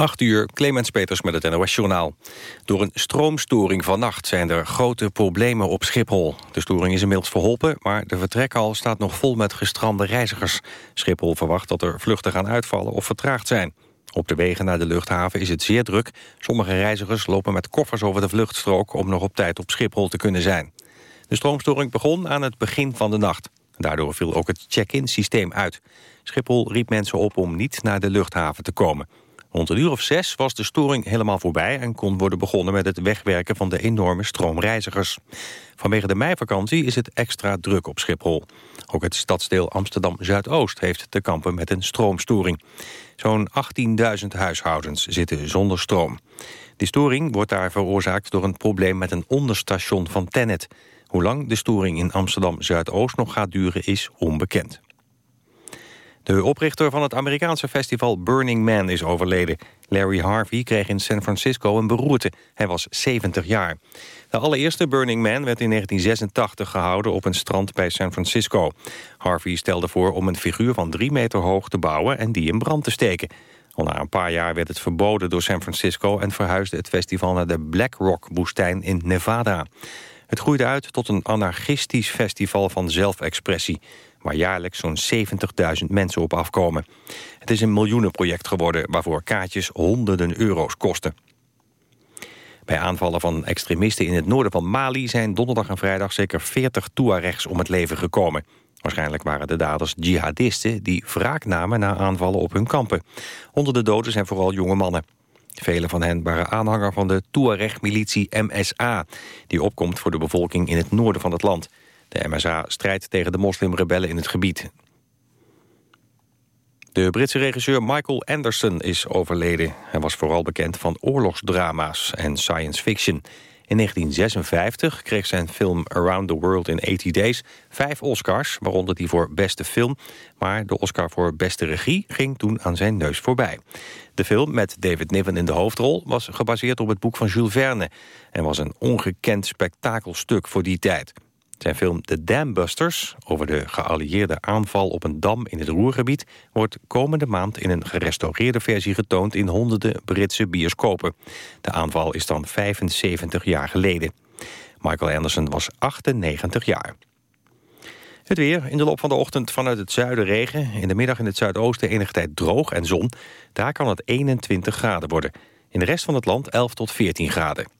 8 uur, Clemens Peters met het NOS Journaal. Door een stroomstoring vannacht zijn er grote problemen op Schiphol. De storing is inmiddels verholpen, maar de vertrekhal staat nog vol met gestrande reizigers. Schiphol verwacht dat er vluchten gaan uitvallen of vertraagd zijn. Op de wegen naar de luchthaven is het zeer druk. Sommige reizigers lopen met koffers over de vluchtstrook... om nog op tijd op Schiphol te kunnen zijn. De stroomstoring begon aan het begin van de nacht. Daardoor viel ook het check-in systeem uit. Schiphol riep mensen op om niet naar de luchthaven te komen. Rond een uur of zes was de storing helemaal voorbij... en kon worden begonnen met het wegwerken van de enorme stroom reizigers. Vanwege de meivakantie is het extra druk op Schiphol. Ook het stadsdeel Amsterdam-Zuidoost heeft te kampen met een stroomstoring. Zo'n 18.000 huishoudens zitten zonder stroom. Die storing wordt daar veroorzaakt door een probleem met een onderstation van Tennet. Hoe lang de storing in Amsterdam-Zuidoost nog gaat duren is onbekend. De oprichter van het Amerikaanse festival Burning Man is overleden. Larry Harvey kreeg in San Francisco een beroerte. Hij was 70 jaar. De allereerste Burning Man werd in 1986 gehouden op een strand bij San Francisco. Harvey stelde voor om een figuur van drie meter hoog te bouwen en die in brand te steken. Al na een paar jaar werd het verboden door San Francisco... en verhuisde het festival naar de Black Rock-woestijn in Nevada. Het groeide uit tot een anarchistisch festival van zelfexpressie waar jaarlijks zo'n 70.000 mensen op afkomen. Het is een miljoenenproject geworden waarvoor kaartjes honderden euro's kosten. Bij aanvallen van extremisten in het noorden van Mali... zijn donderdag en vrijdag zeker 40 Tuaregs om het leven gekomen. Waarschijnlijk waren de daders jihadisten die wraak namen na aanvallen op hun kampen. Onder de doden zijn vooral jonge mannen. Vele van hen waren aanhanger van de Tuareg-militie MSA... die opkomt voor de bevolking in het noorden van het land. De MSA strijdt tegen de moslimrebellen in het gebied. De Britse regisseur Michael Anderson is overleden. Hij was vooral bekend van oorlogsdrama's en science fiction. In 1956 kreeg zijn film Around the World in 80 Days vijf Oscars, waaronder die voor beste film. Maar de Oscar voor beste regie ging toen aan zijn neus voorbij. De film met David Niven in de hoofdrol was gebaseerd op het boek van Jules Verne... en was een ongekend spektakelstuk voor die tijd. Zijn film The Dambusters, over de geallieerde aanval op een dam in het Roergebied, wordt komende maand in een gerestaureerde versie getoond in honderden Britse bioscopen. De aanval is dan 75 jaar geleden. Michael Anderson was 98 jaar. Het weer. In de loop van de ochtend vanuit het zuiden regen. In de middag in het zuidoosten enige tijd droog en zon. Daar kan het 21 graden worden. In de rest van het land 11 tot 14 graden.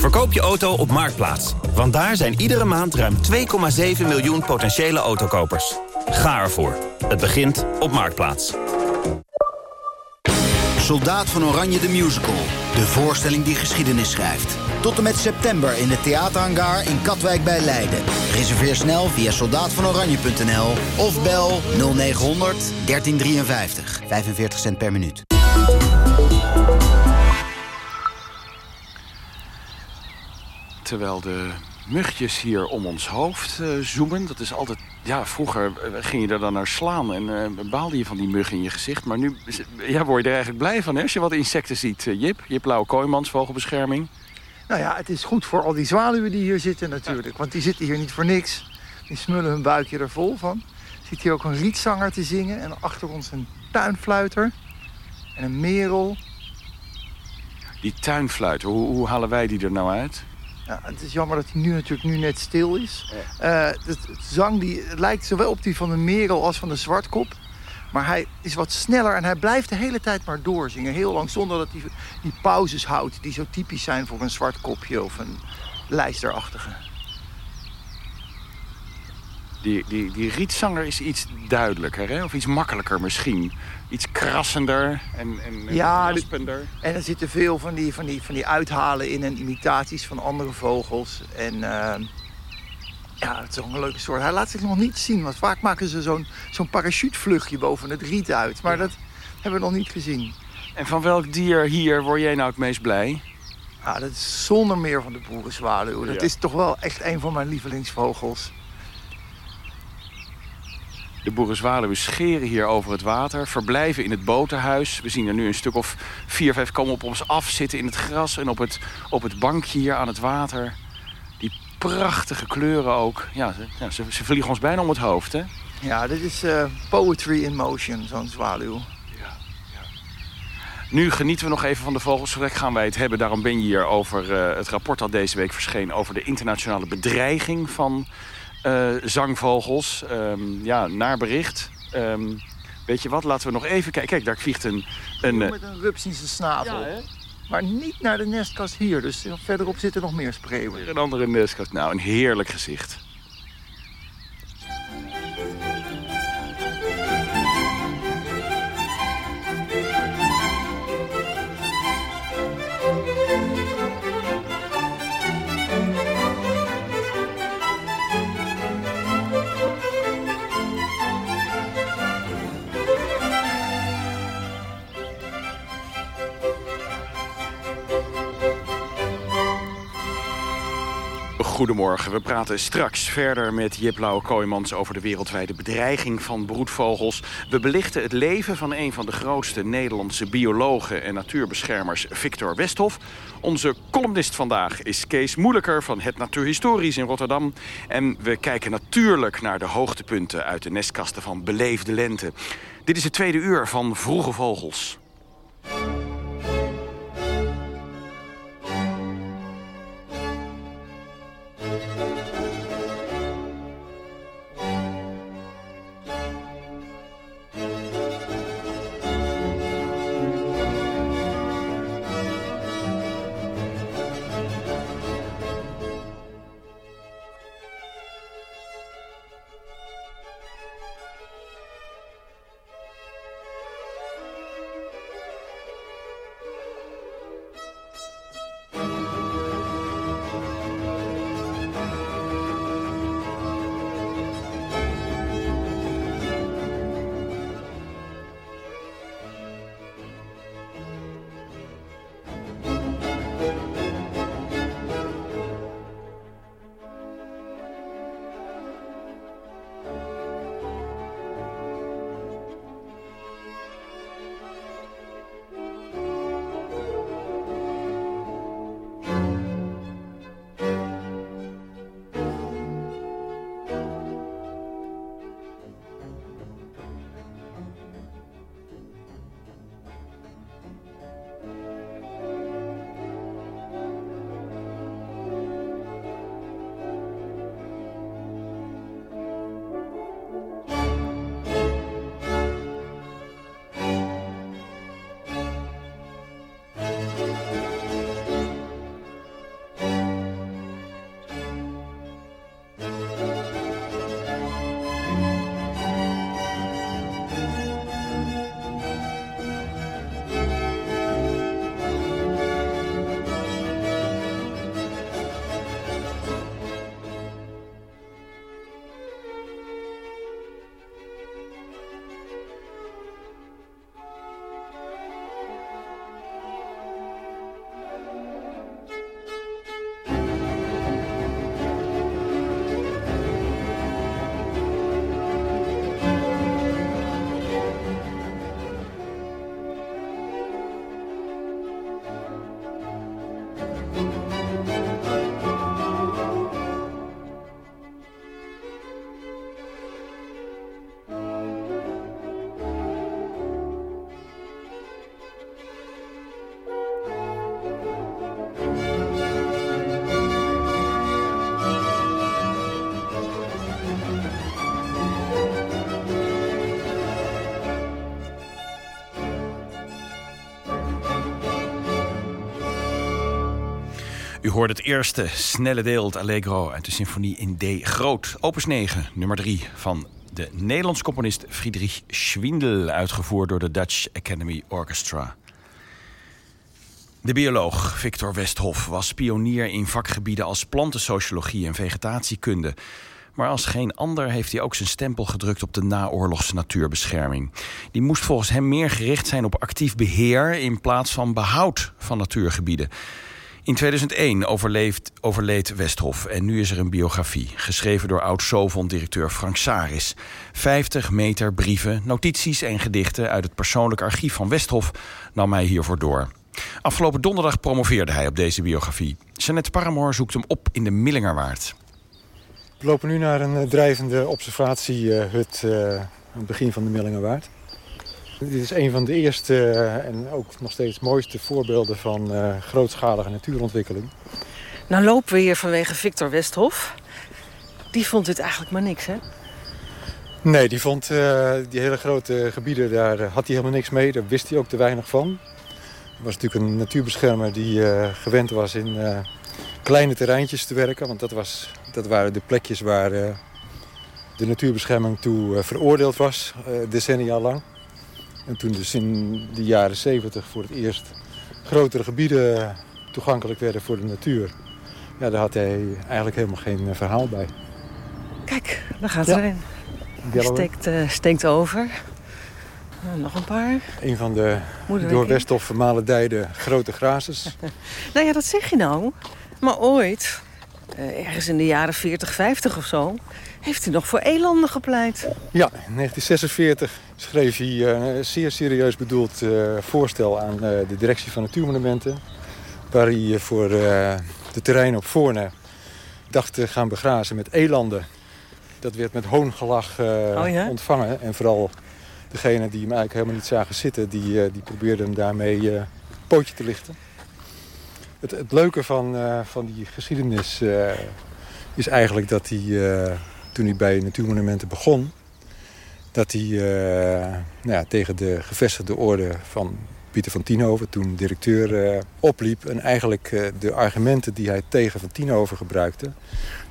Verkoop je auto op Marktplaats. Want daar zijn iedere maand ruim 2,7 miljoen potentiële autokopers. Ga ervoor. Het begint op Marktplaats. Soldaat van Oranje de Musical. De voorstelling die geschiedenis schrijft. Tot en met september in de theaterhangar in Katwijk bij Leiden. Reserveer snel via soldaatvanoranje.nl of bel 0900 1353. 45 cent per minuut. Terwijl de mugjes hier om ons hoofd uh, zoemen. Dat is altijd... Ja, vroeger eh, ging je er dan naar slaan en uh, baalde je van die muggen in je gezicht. Maar nu ja, word je er eigenlijk blij van hè, als je wat insecten ziet. Jip, Jip Lauwe Kooijmans, vogelbescherming. Nou ja, het is goed voor al die zwaluwen die hier zitten natuurlijk. Want die zitten hier niet voor niks. Die smullen hun buikje er vol van. Ziet hier ook een rietzanger te zingen. En achter ons een tuinfluiter. En een merel. Die tuinfluiter, hoe, hoe halen wij die er nou uit? Ja, het is jammer dat hij nu natuurlijk nu net stil is. Ja. Uh, het, zang die lijkt zowel op die van de merel als van de zwartkop. Maar hij is wat sneller en hij blijft de hele tijd maar doorzingen. Heel lang, zonder dat hij die pauzes houdt... die zo typisch zijn voor een zwart kopje of een lijsterachtige. Die, die, die rietzanger is iets duidelijker, hè? of iets makkelijker misschien. Iets krassender en, en Ja, raspender. En er zitten veel van die, van die, van die uithalen in en imitaties van andere vogels. En eh, ja, het is ook een leuke soort. Hij laat zich nog niet zien, want vaak maken ze zo'n zo'n parachutevluchtje boven het riet uit. Maar dat hebben we nog niet gezien. En van welk dier hier word jij nou het meest blij? Ja, dat is zonder meer van de boerenzwaluw. Dat Ja. is toch wel echt een van mijn lievelingsvogels. De boerenzwaluwen scheren hier over het water, verblijven in het botenhuis. We zien er nu een stuk of vier, vijf komen op ons af, zitten in het gras en op het, op het bankje hier aan het water. Die prachtige kleuren ook. Ja, ze, ja, ze, ze vliegen ons bijna om het hoofd, hè? Ja, dit is eh, poetry in motion, zo'n zwaluw. Nu genieten we nog even van de vogels. Gaan wij het hebben. Daarom ben je hier over eh, het rapport dat deze week verscheen... over de internationale bedreiging van eh, zangvogels. Ehm, ja, naar bericht. Ehm, weet je wat, laten we nog even kijken. Kijk, daar vliegt een... een eh, Met een rups in zijn snavel. Maar niet naar de nestkast hier. Dus verderop zitten nog meer spreeuwen. een andere nestkast. Nou, een heerlijk gezicht. Goedemorgen, we praten straks verder met Jip Lauwe Kooijmans... over de wereldwijde bedreiging van broedvogels. We belichten het leven van een van de grootste Nederlandse biologen... en natuurbeschermers, Victor Westhof. Onze columnist vandaag is Kees Moeilijker van het Natuurhistorisch in Rotterdam. En we kijken natuurlijk naar de hoogtepunten uit de nestkasten van Beleefde Lente. Dit is het tweede uur van Vroege Vogels. U hoort het eerste snelle deel, het Allegro uit de symfonie in D groot. Opus 9, nummer 3 van de Nederlands componist Friedrich Schwindel... uitgevoerd door de Dutch Academy Orchestra. De bioloog Victor Westhoff was pionier in vakgebieden als plantensociologie en vegetatiekunde. Maar als geen ander heeft hij ook zijn stempel gedrukt op de naoorlogse natuurbescherming. Die moest volgens hem meer gericht zijn op actief beheer in plaats van behoud van natuurgebieden. In 2001 overleefd, overleed Westhof en nu is er een biografie... geschreven door oud-Sovon-directeur Frank Saris. 50 meter brieven, notities en gedichten... uit het persoonlijk archief van Westhof nam hij hiervoor door. Afgelopen donderdag promoveerde hij op deze biografie. Jeannette Paramoor zoekt hem op in de Millingerwaard. We lopen nu naar een drijvende observatiehut uh, aan het begin van de Millingerwaard. Dit is een van de eerste en ook nog steeds mooiste voorbeelden van uh, grootschalige natuurontwikkeling. Nou lopen we hier vanwege Victor Westhof. Die vond dit eigenlijk maar niks, hè? Nee, die vond uh, die hele grote gebieden, daar had hij helemaal niks mee. Daar wist hij ook te weinig van. Hij was natuurlijk een natuurbeschermer die uh, gewend was in kleine terreintjes te werken. Want dat, was, dat waren de plekjes waar de natuurbescherming toe veroordeeld was, decennia lang. En toen dus in de jaren 70 voor het eerst grotere gebieden toegankelijk werden voor de natuur. Ja, daar had hij eigenlijk helemaal geen eh, verhaal bij. Kijk, daar gaat ja. er een. Die steekt, uh, steekt over. Nou, nog een paar. Een van de door Westhof vermalen dijden grote grazers. nou ja, dat zeg je nou. Maar ooit, uh, ergens in de jaren 40, 50 of zo... heeft hij nog voor elanden gepleit. Ja, in 1946 schreef hij eh, een zeer serieus bedoeld uh, voorstel aan uh, de directie van Natuurmonumenten. Waar hij voor de terrein op Voorne dacht te gaan begrazen met elanden. Dat werd met hoongelach oh, ja? ontvangen. En vooral degene die hem eigenlijk helemaal niet zagen zitten... die, die probeerden hem daarmee uh, pootje te lichten. Het, het leuke van, van die geschiedenis is eigenlijk dat hij... toen hij bij Natuurmonumenten begon dat hij uh, nou ja, tegen de gevestigde orde van Pieter van Tienhoven, toen directeur, uh, opliep. En eigenlijk uh, de argumenten die hij tegen Van Tienhoven gebruikte...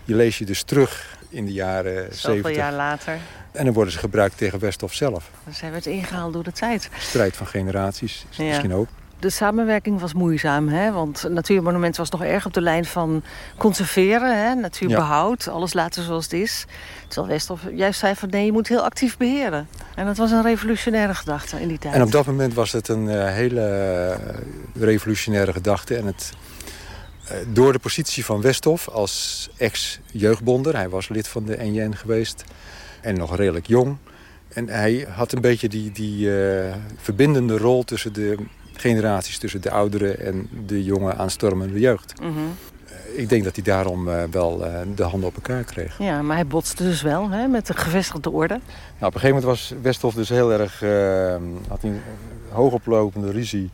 die lees je dus terug in de jaren Zoveel 70. jaar later. En dan worden ze gebruikt tegen Westhof zelf. Dus hij werd ingehaald door de tijd. Strijd van generaties is ja. misschien ook de samenwerking was moeizaam. Hè? Want Natuurmonument was nog erg op de lijn van conserveren, hè? natuurbehoud. Alles laten zoals het is. Terwijl Westhoff juist zei van nee, je moet heel actief beheren. En dat was een revolutionaire gedachte in die tijd. En op dat moment was het een uh, hele uh, revolutionaire gedachte. En het, uh, door de positie van Westhoff als ex-jeugdbonder... hij was lid van de NJN geweest en nog redelijk jong... En hij had een beetje die, die verbindende rol tussen de generaties tussen de oudere en de jonge aanstormende jeugd. Mm -hmm. Ik denk dat hij daarom uh, wel uh, de handen op elkaar kreeg. Ja, maar hij botste dus wel hè, met de gevestigde orde. Nou, op een gegeven moment was Westhof dus heel erg... Uh, had een hoogoplopende ruzie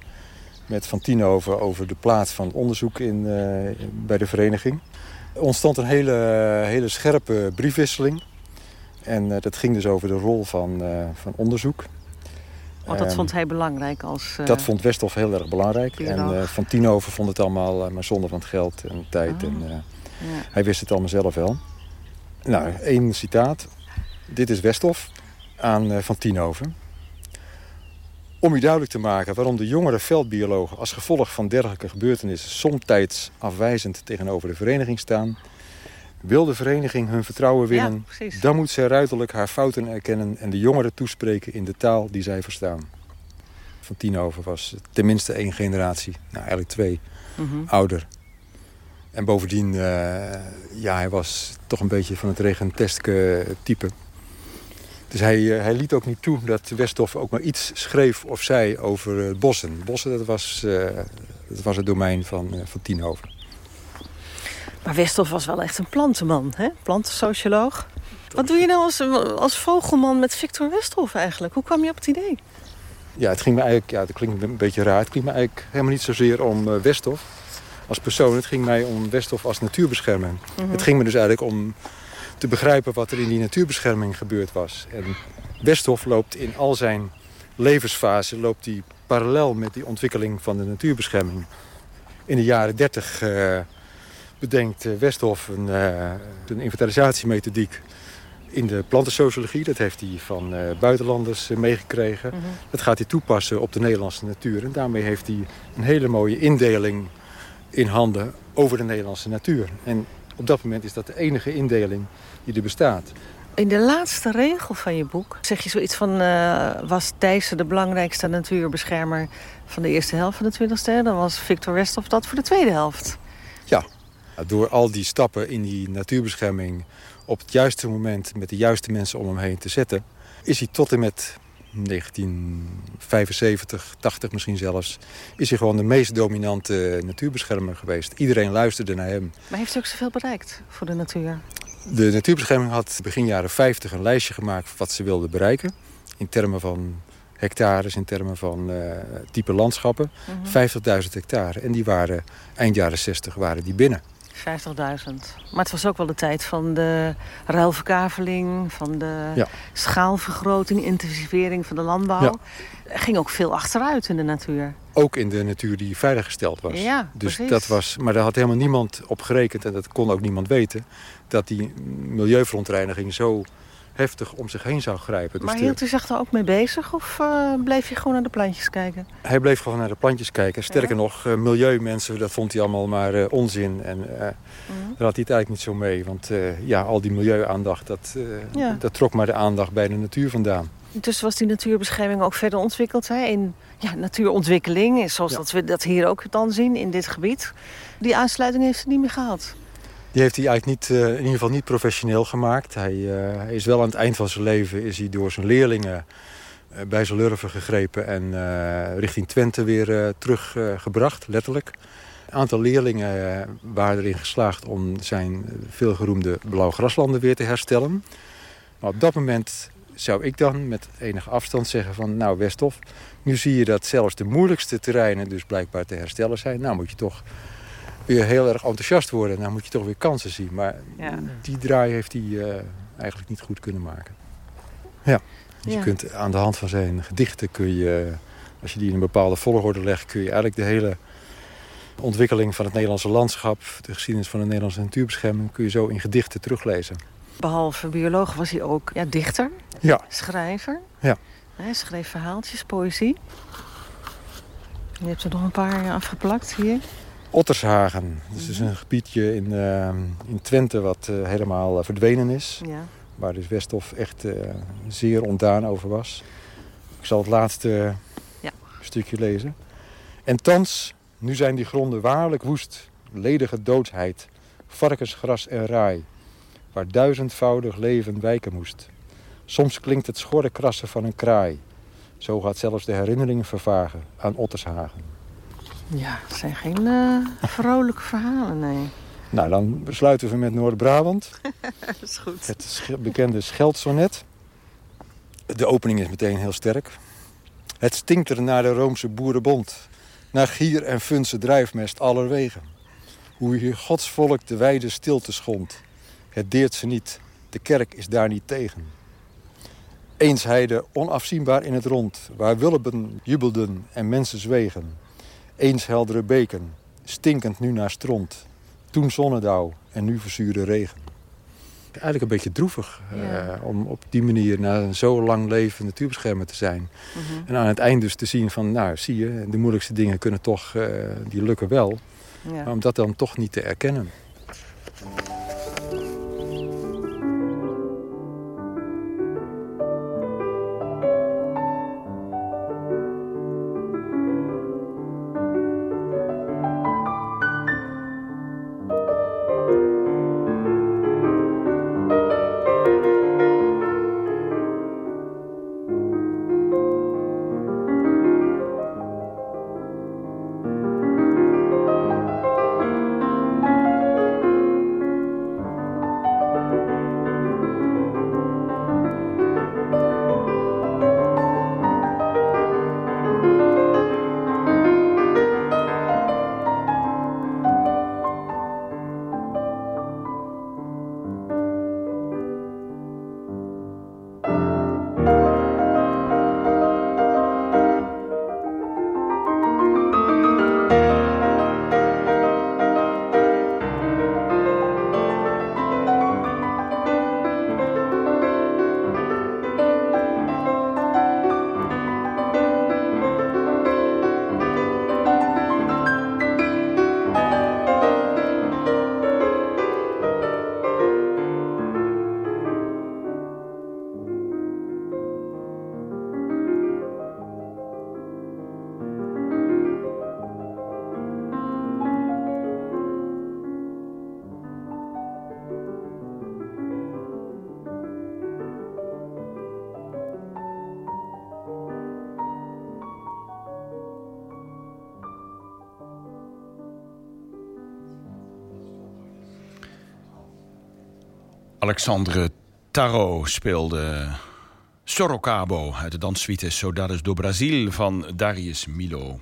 met Van Tienhoven over de plaats van onderzoek in, bij de vereniging. Er ontstond een hele, hele scherpe briefwisseling. En dat ging dus over de rol van, van onderzoek. Want dat ehm, vond hij belangrijk als uh, Dat vond Westhoff heel erg belangrijk. En uh, Van Tienhoven vond het allemaal uh, maar zonde van het geld en tijd. Oh. En, ja. Hij wist het allemaal zelf wel. Nou, één citaat. Dit is Westhoff aan Van Tienhoven. Om u duidelijk te maken waarom de jongere veldbiologen... als gevolg van dergelijke gebeurtenissen... somtijds afwijzend tegenover de vereniging staan... Wil de vereniging hun vertrouwen winnen, ja, dan moet zij ruiterlijk haar fouten erkennen... en de jongeren toespreken in de taal die zij verstaan. Van Tienhoven was tenminste één generatie, nou eigenlijk twee, mhm. ouder. En bovendien, uh, ja, hij was toch een beetje van het regenteske type. Dus hij, uh, hij liet ook niet toe dat Westhoff ook maar iets schreef of zei over uh, bossen. Bossen, dat was, dat was het domein van, van Tienhoven. Maar Westhoff was wel echt een plantenman, hè? plantensocioloog. Wat doe je nou als, als vogelman met Victor Westhoff eigenlijk? Hoe kwam je op het idee? Ja, het ging me eigenlijk, ja, dat klinkt een beetje raar. Het ging me eigenlijk helemaal niet zozeer om uh, Westhoff als persoon. Het ging mij om Westhoff als natuurbescherming. Mhm. Het ging me dus eigenlijk om te begrijpen wat er in die natuurbescherming gebeurd was. En Westhoff loopt in al zijn levensfase loopt hij parallel met die ontwikkeling van de natuurbescherming. In de jaren dertig... Uh, bedenkt Westhoff een, een inventarisatiemethodiek in de plantensociologie. Dat heeft hij van buitenlanders meegekregen. Mhm. Dat gaat hij toepassen op de Nederlandse natuur. En daarmee heeft hij een hele mooie indeling in handen over de Nederlandse natuur. En op dat moment is dat de enige indeling die er bestaat. In de laatste regel van je boek zeg je zoiets van... Uh, was Thijssen de belangrijkste natuurbeschermer van de eerste helft van de 20e eeuw... dan was Victor Westhoff dat voor de tweede helft. Ja, door al die stappen in die natuurbescherming... op het juiste moment met de juiste mensen om hem heen te zetten... is hij tot en met 1975, 80 misschien zelfs... is hij gewoon de meest dominante natuurbeschermer geweest. Iedereen luisterde naar hem. Maar heeft hij ook zoveel bereikt voor de natuur? De natuurbescherming had begin jaren 50 een lijstje gemaakt... wat ze wilden bereiken. In termen van hectares, in termen van uh, type landschappen. 50.000 mhm. hectare. En die waren eind jaren 60 waren die binnen. 50.000. Maar het was ook wel de tijd van de ruilverkaveling, van de ja. schaalvergroting, intensivering van de landbouw. Ja. Er ging ook veel achteruit in de natuur. Ook in de natuur die veiliggesteld was. Ja, dus dat was, maar daar had helemaal niemand op gerekend en dat kon ook niemand weten. Dat die milieuverontreiniging zo heftig om zich heen zou grijpen. Dus maar hield u zich daar ook mee bezig of uh, bleef je gewoon naar de plantjes kijken? Hij bleef gewoon naar de plantjes kijken. Sterker nog, uh, milieumensen, dat vond hij allemaal maar uh, onzin. En mm. daar had hij het eigenlijk niet zo mee. Want ja, al die milieuaandacht, dat, ja. dat trok maar de aandacht bij de natuur vandaan. Intussen was die natuurbescherming ook verder ontwikkeld hè? in ja, natuurontwikkeling. Zoals dat we dat hier ook dan zien in dit gebied. Die aansluiting heeft ze niet meer gehad. Die heeft hij eigenlijk niet, uh, in ieder geval niet professioneel gemaakt. Hij, uh, hij, is wel aan het eind van zijn leven is hij door zijn leerlingen uh, bij zijn lurven gegrepen en richting Twente weer teruggebracht, letterlijk. Een aantal leerlingen waren erin geslaagd om zijn veelgeroemde blauwe graslanden weer te herstellen. Maar op dat moment zou ik dan met enige afstand zeggen van... nou Westhof, nu zie je dat zelfs de moeilijkste terreinen dus blijkbaar te herstellen zijn. Nou moet je toch weer heel erg enthousiast worden. Dan moet je toch weer kansen zien. Maar die draai heeft hij uh, eigenlijk niet goed kunnen maken. Ja. Dus je kunt aan de hand van zijn gedichten kun je, als je die in een bepaalde volgorde legt, kun je eigenlijk de hele ontwikkeling van het Nederlandse landschap, de geschiedenis van de Nederlandse natuurbescherming, kun je zo in gedichten teruglezen. Behalve bioloog was hij ook ja, dichter, ja. schrijver. Ja. Hij schreef verhaaltjes, poëzie. Je hebt er nog een paar afgeplakt hier. Ottershagen. Dus is een gebiedje in, uh, in Twente wat uh, helemaal uh, verdwenen is. Ja. Waar dus Westhof echt zeer ontdaan over was. Ik zal het laatste ja. stukje lezen. En thans, nu zijn die gronden waarlijk woest. Ledige doodsheid, varkensgras en raai. Waar duizendvoudig leven wijken moest. Soms klinkt het schorre krassen van een kraai. Zo gaat zelfs de herinnering vervagen aan Ottershagen. Ja, het zijn geen uh, vrolijke verhalen, nee. Nou, dan besluiten we met Noord-Brabant. dat is goed. Het bekende Scheldsonnet. De opening is meteen heel sterk. Het stinkt er naar de Roomse boerenbond. Naar gier en funse drijfmest allerwegen. Hoe hier Gods volk de wijde stilte schond. Het deert ze niet. De kerk is daar niet tegen. Eens heide onafzienbaar in het rond. Waar wulpen jubelden en mensen zwegen. Eens heldere beken, stinkend nu naar stront. Toen zonnedauw en nu verzuurde regen. Eigenlijk een beetje droevig eh, om op die manier na een zo lang leven natuurbeschermer te zijn. Mhm. En aan het eind dus te zien van, nou zie je, de moeilijkste dingen kunnen toch, uh, die lukken wel. Ja. Maar om dat dan toch niet te erkennen. Alexandre Tarot speelde Sorocabo uit de danssuite Saudades do Brasil van Darius Milo.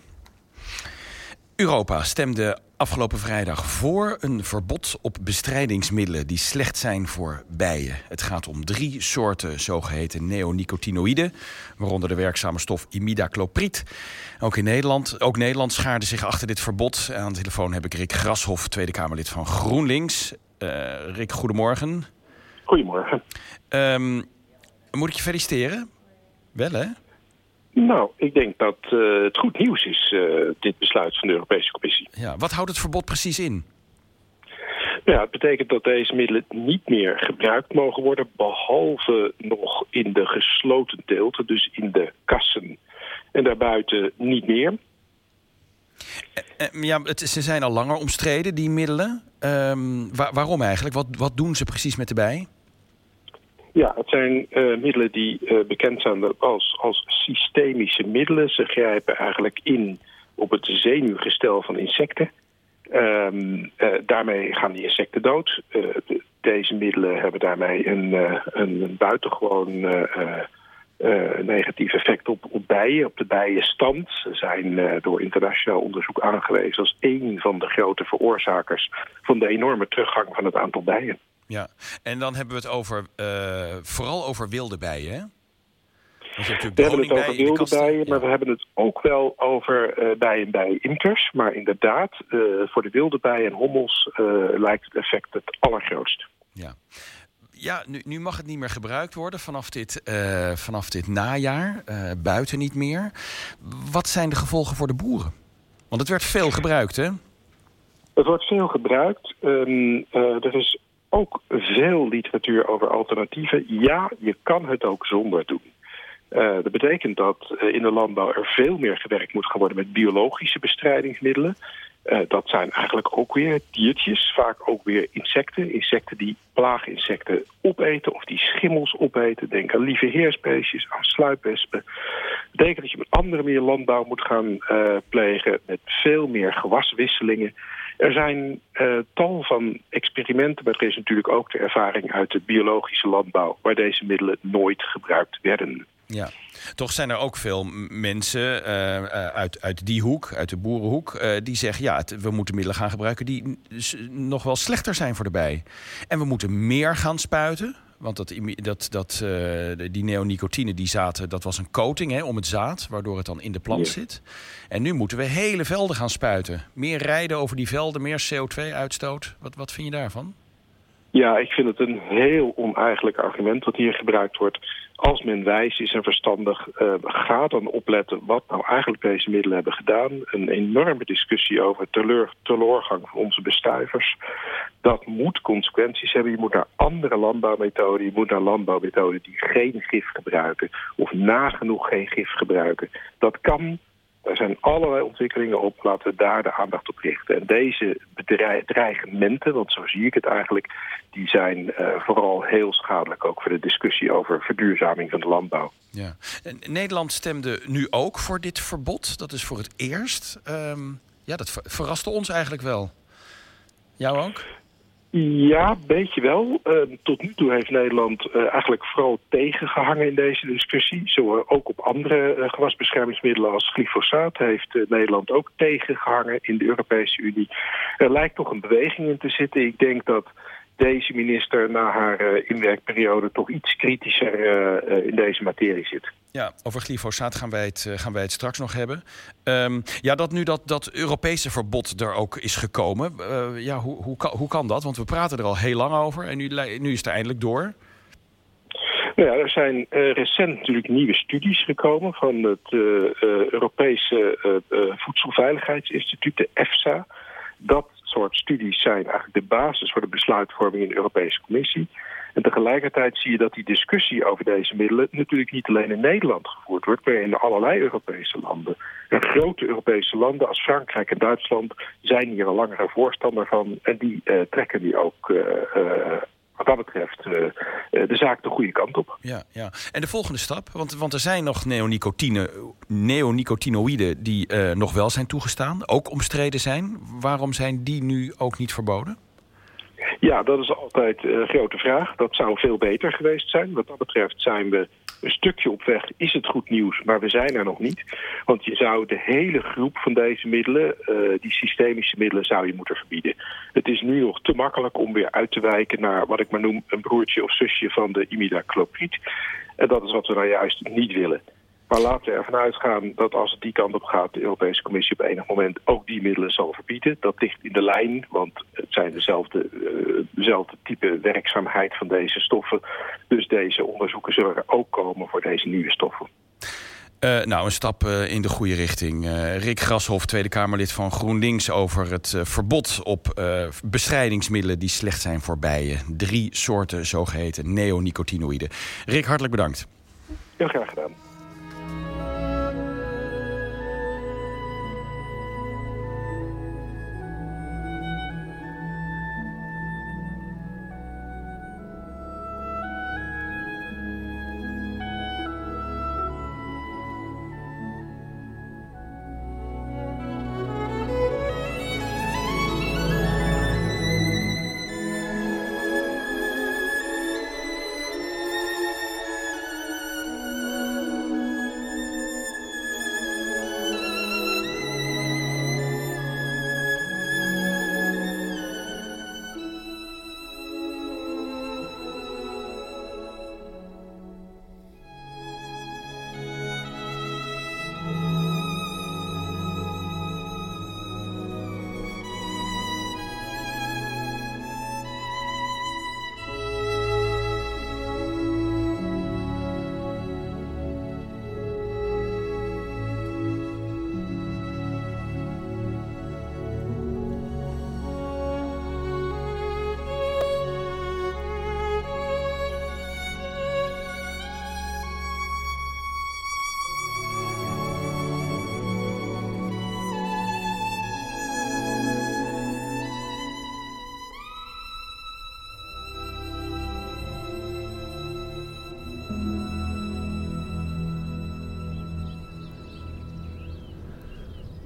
Europa stemde afgelopen vrijdag voor een verbod op bestrijdingsmiddelen die slecht zijn voor bijen. Het gaat om drie soorten zogeheten neonicotinoïden, waaronder de werkzame stof imidacloprid. Ook in Nederland, ook Nederland schaarde zich achter dit verbod. Aan de telefoon heb ik Rick Grashoff, Tweede Kamerlid van GroenLinks. Uh, Rick, goedemorgen. Goedemorgen. Um, moet ik je feliciteren? Wel, hè? Nou, ik denk dat uh, het goed nieuws is, uh, dit besluit van de Europese Commissie. Ja, wat houdt het verbod precies in? Ja, het betekent dat deze middelen niet meer gebruikt mogen worden... behalve nog in de gesloten teelten, dus in de kassen. En daarbuiten niet meer. Ja, het, ze zijn al langer omstreden, die middelen. Waar, waarom eigenlijk? Wat, wat doen ze precies met de bij? Ja, het zijn uh, middelen die bekend zijn als, als systemische middelen. Ze grijpen eigenlijk in op het zenuwgestel van insecten. Uh, daarmee gaan die insecten dood. De, deze middelen hebben daarmee een, een buitengewoon negatief effect op, op bijen, op de bijenstand. Ze zijn door internationaal onderzoek aangewezen als een van de grote veroorzakers van de enorme teruggang van het aantal bijen. Ja, en dan hebben we het over, uh, vooral over wilde bijen, hè? Hebt we hebben het over wilde bijen, maar we hebben het ook wel over uh, bijen bij imkers. Maar inderdaad, voor de wilde bijen en hommels lijkt het effect het allergrootst. Ja. Ja, nu, nu, mag het niet meer gebruikt worden vanaf dit, vanaf dit najaar. buiten niet meer. Wat zijn de gevolgen voor de boeren? Want het werd veel gebruikt, hè? Het wordt veel gebruikt. Um, er is ook veel literatuur over alternatieven. Ja, je kan het ook zonder doen. Dat betekent dat in de landbouw er veel meer gewerkt moet gaan worden met biologische bestrijdingsmiddelen. Uh, dat zijn eigenlijk ook weer diertjes, vaak ook weer insecten. Insecten die plaaginsecten opeten of die schimmels opeten. Denk aan lieve heersbeestjes, aan sluipwespen. Dat betekent dat je op een andere manier landbouw moet gaan plegen met veel meer gewaswisselingen. Er zijn uh, tal van experimenten, maar er is natuurlijk ook de ervaring uit de biologische landbouw... waar deze middelen nooit gebruikt werden. Ja, toch zijn er ook veel mensen uh, uit, uit die hoek, uit de boerenhoek... Uh, die zeggen, ja, het, we moeten middelen gaan gebruiken die nog wel slechter zijn voor de bij. En we moeten meer gaan spuiten. Want dat, dat, dat, uh, die neonicotine die zaten, dat was een coating hè, om het zaad, waardoor het dan in de plant zit. En nu moeten we hele velden gaan spuiten. Meer rijden over die velden, meer CO2-uitstoot. Wat, wat vind je daarvan? Ja, ik vind het een heel oneigenlijk argument wat hier gebruikt wordt. Als men wijs is en verstandig, uh, ga dan opletten wat nou eigenlijk deze middelen hebben gedaan. Een enorme discussie over teleur, teleurgang van onze bestuivers. Dat moet consequenties hebben. Je moet naar andere landbouwmethoden. Je moet naar landbouwmethoden die geen gif gebruiken. Of nagenoeg geen gif gebruiken. Dat kan er zijn allerlei ontwikkelingen op. Laten we daar de aandacht op richten. En deze dreigementen, want zo zie ik het eigenlijk... die zijn uh, vooral heel schadelijk ook voor de discussie over verduurzaming van de landbouw. Ja. En Nederland stemde nu ook voor dit verbod. Dat is voor het eerst. Um, ja, dat verraste ons eigenlijk wel. Jou ook? Ja, beetje wel. Uh, tot nu toe heeft Nederland uh, eigenlijk vooral tegengehangen in deze discussie. Zo ook op andere uh, gewasbeschermingsmiddelen als glyfosaat heeft Nederland ook tegengehangen in de Europese Unie. Er lijkt toch een beweging in te zitten. Ik denk dat deze minister na haar inwerkperiode toch iets kritischer in deze materie zit. Ja, over glyfosaat gaan wij het, gaan wij het straks nog hebben. Um, ja, dat nu dat, dat Europese verbod er ook is gekomen. ja, hoe, hoe, kan, hoe kan dat? Want we praten er al heel lang over en nu, nu is het eindelijk door. Nou ja, er zijn recent natuurlijk nieuwe studies gekomen van het Europese Voedselveiligheidsinstituut, de EFSA. Dat soort studies zijn eigenlijk de basis voor de besluitvorming in de Europese Commissie. En tegelijkertijd zie je dat die discussie over deze middelen natuurlijk niet alleen in Nederland gevoerd wordt, maar in allerlei Europese landen. En grote Europese landen als Frankrijk en Duitsland zijn hier al langere voorstander van en die uh, trekken die ook uh, uh, wat dat betreft de zaak de goede kant op. Ja, ja. En de volgende stap, want, want er zijn nog neonicotine, neonicotinoïden die nog wel zijn toegestaan, ook omstreden zijn. Waarom zijn die nu ook niet verboden? Ja, dat is altijd een grote vraag. Dat zou veel beter geweest zijn. Wat dat betreft zijn we een stukje op weg. Is het goed nieuws, maar we zijn er nog niet. Want je zou de hele groep van deze middelen, uh, die systemische middelen, zou je moeten verbieden. Het is nu nog te makkelijk om weer uit te wijken naar wat ik maar noem een broertje of zusje van de imidacloprid. En dat is wat we nou juist niet willen. Maar laten we ervan uitgaan dat als het die kant op gaat... de Europese Commissie op enig moment ook die middelen zal verbieden. Dat ligt in de lijn, want zijn dezelfde, uh, dezelfde type werkzaamheid van deze stoffen. Dus deze onderzoeken zullen er ook komen voor deze nieuwe stoffen. Uh, nou, een stap uh, in de goede richting. Uh, Rick Grashoff, Tweede Kamerlid van GroenLinks... over het verbod op bestrijdingsmiddelen die slecht zijn voor bijen. Drie soorten zogeheten neonicotinoïden. Rick, hartelijk bedankt. Heel graag gedaan.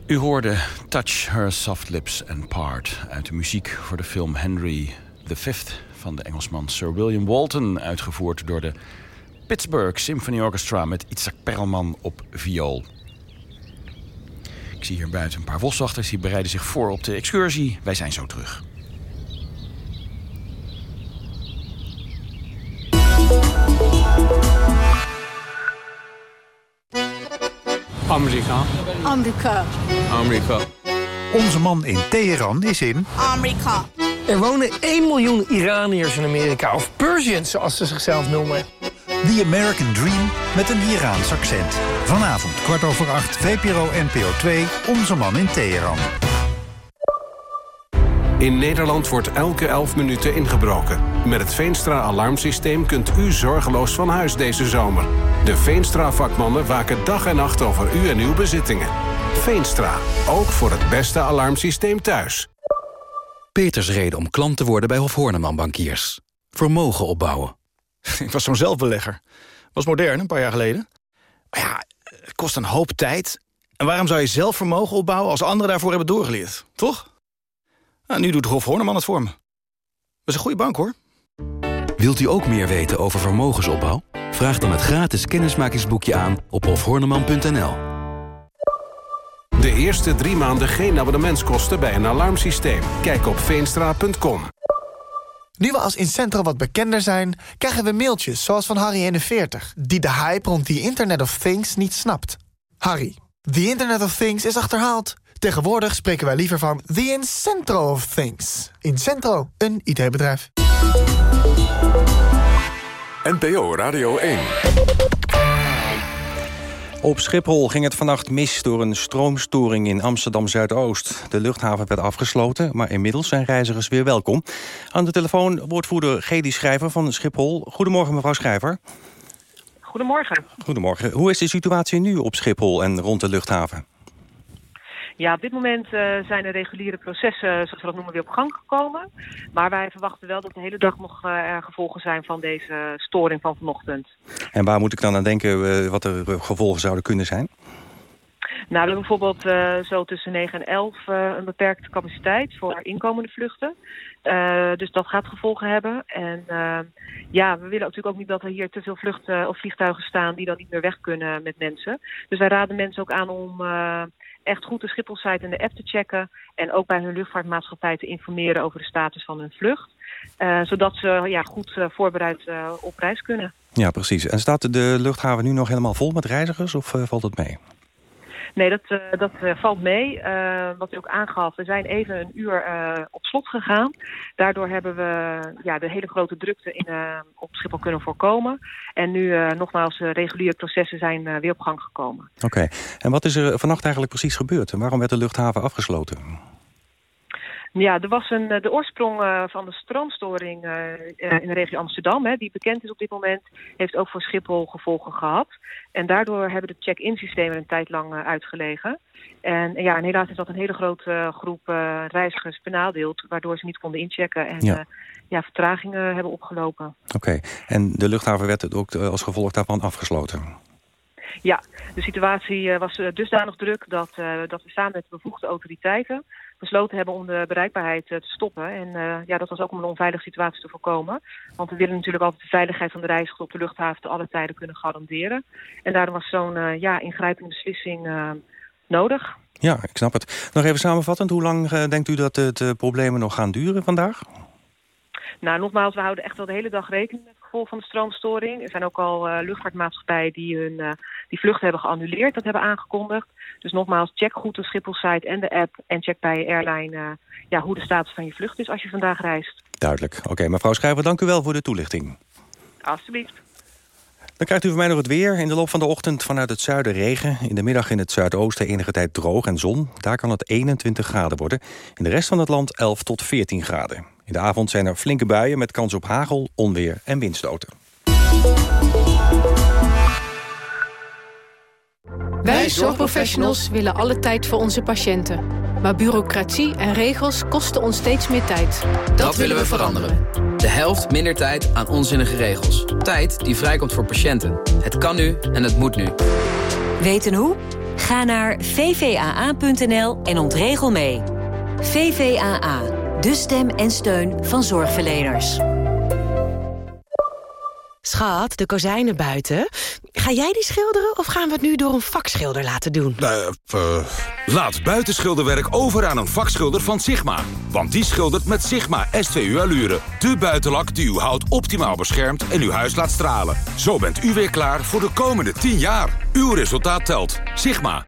U hoorde Touch Her Soft Lips and Part uit de muziek voor de film Henry V van de Engelsman Sir William Walton, uitgevoerd door de Pittsburgh Symphony Orchestra met Itzhak Perlman op viool. Ik zie hier buiten een paar boswachters die bereiden zich voor op de excursie. Wij zijn zo terug. Amerika. Amerika. Amerika. Onze man in Teheran is in... Amerika. Er wonen 1 miljoen Iraniërs in Amerika, of Persians zoals ze zichzelf noemen. The American Dream met een Iraans accent. Vanavond kwart over acht, VPRO NPO 2, Onze man in Teheran. In Nederland wordt elke 11 minuten ingebroken. Met het Veenstra-alarmsysteem kunt u zorgeloos van huis deze zomer. De Veenstra-vakmannen waken dag en nacht over u en uw bezittingen. Veenstra, ook voor het beste alarmsysteem thuis. Peters reden om klant te worden bij Hof Horneman Bankiers. Vermogen opbouwen. Ik was zo'n zelfbelegger. Was modern, een paar jaar geleden. Maar ja, het kost een hoop tijd. En waarom zou je zelf vermogen opbouwen als anderen daarvoor hebben doorgeleerd? Toch? Nou, nu doet Hof Horneman het voor me. Dat is een goede bank, hoor. Wilt u ook meer weten over vermogensopbouw? Vraag dan het gratis kennismakingsboekje aan op hofhorneman.nl. De eerste drie maanden geen abonnementskosten bij een alarmsysteem. Kijk op veenstra.com. Nu we als Incentro wat bekender zijn, krijgen we mailtjes zoals van Harry41... die de hype rond the Internet of Things niet snapt. Harry, the Internet of Things is achterhaald. Tegenwoordig spreken wij liever van the Incentro of Things. Incentro, een IT-bedrijf. NPO Radio 1. Op Schiphol ging het vannacht mis door een stroomstoring in Amsterdam-Zuidoost. De luchthaven werd afgesloten, maar inmiddels zijn reizigers weer welkom. Aan de telefoon woordvoerder Gedi Schrijver van Schiphol. Goedemorgen mevrouw Schrijver. Goedemorgen. Goedemorgen. Hoe is de situatie nu op Schiphol en rond de luchthaven? Ja, op dit moment uh, zijn de reguliere processen, zoals we dat noemen, weer op gang gekomen. Maar wij verwachten wel dat de hele dag nog uh, gevolgen zijn van deze storing van vanochtend. En waar moet ik dan aan denken uh, wat er gevolgen zouden kunnen zijn? Nou, we hebben bijvoorbeeld uh, zo tussen 9 en 11 uh, een beperkte capaciteit voor inkomende vluchten. Uh, dus dat gaat gevolgen hebben. En ja, we willen natuurlijk ook niet dat er hier te veel vluchten of vliegtuigen staan die dan niet meer weg kunnen met mensen. Dus wij raden mensen ook aan om echt goed de Schiphol-site en de app te checken. En ook bij hun luchtvaartmaatschappij te informeren over de status van hun vlucht. Uh, zodat ze ja, goed uh, voorbereid uh, op reis kunnen. Ja, precies. En staat de luchthaven nu nog helemaal vol met reizigers of valt het mee? Nee, dat, uh, dat uh, valt mee. Uh, wat u ook aangaf, we zijn even een uur op slot gegaan. Daardoor hebben we ja, de hele grote drukte in, op Schiphol kunnen voorkomen. En nu nogmaals, reguliere processen zijn weer op gang gekomen. Oké, en wat is er vannacht eigenlijk precies gebeurd? En waarom werd de luchthaven afgesloten? Ja, er was een, de oorsprong uh, van de stroomstoring uh, in de regio Amsterdam, hè, die bekend is op dit moment, heeft ook voor Schiphol gevolgen gehad. En daardoor hebben de check-in systemen een tijd lang uitgelegen. En, ja, en helaas is dat een hele grote groep reizigers benadeeld, waardoor ze niet konden inchecken en ja. ja vertragingen hebben opgelopen. Oké, okay. en de luchthaven werd ook als gevolg daarvan afgesloten? Ja, de situatie was dusdanig druk dat, dat we samen met de bevoegde autoriteiten besloten hebben om de bereikbaarheid te stoppen. En uh, ja, dat was ook om een onveilige situatie te voorkomen. Want we willen natuurlijk altijd de veiligheid van de reizigers op de luchthaven te alle tijden kunnen garanderen. En daarom was zo'n uh, ja, ingrijpende beslissing nodig. Ja, ik snap het. Nog even samenvattend, hoe lang denkt u dat de problemen nog gaan duren vandaag? Nou, nogmaals, we houden echt wel de hele dag rekening met gevolg van de stroomstoring. Er zijn ook al uh, luchtvaartmaatschappijen die hun uh, die vluchten hebben geannuleerd, dat hebben aangekondigd. Dus nogmaals, check goed de Schiphol-site en de app en check bij je airline uh, ja, hoe de status van je vlucht is als je vandaag reist. Duidelijk. Oké, okay, mevrouw Schrijver, dank u wel voor de toelichting. Alsjeblieft. Dan krijgt u van mij nog het weer. In de loop van de ochtend vanuit het zuiden regen. In de middag in het zuidoosten enige tijd droog en zon. Daar kan het 21 graden worden. In de rest van het land 11 tot 14 graden. In de avond zijn er flinke buien met kans op hagel, onweer en windstoten. Wij zorgprofessionals willen alle tijd voor onze patiënten. Maar bureaucratie en regels kosten ons steeds meer tijd. Dat, Dat willen we veranderen. De helft minder tijd aan onzinnige regels. Tijd die vrijkomt voor patiënten. Het kan nu en het moet nu. Weten hoe? Ga naar vvaa.nl en ontregel mee. VVAA, de stem en steun van zorgverleners. Schat, de kozijnen buiten. Ga jij die schilderen of gaan we het nu door een vakschilder laten doen? Uh, uh, laat buitenschilderwerk over aan een vakschilder van Sigma. Want die schildert met Sigma S2U Allure. De buitenlak die uw hout optimaal beschermt en uw huis laat stralen. Zo bent u weer klaar voor de komende 10 jaar. Uw resultaat telt. Sigma.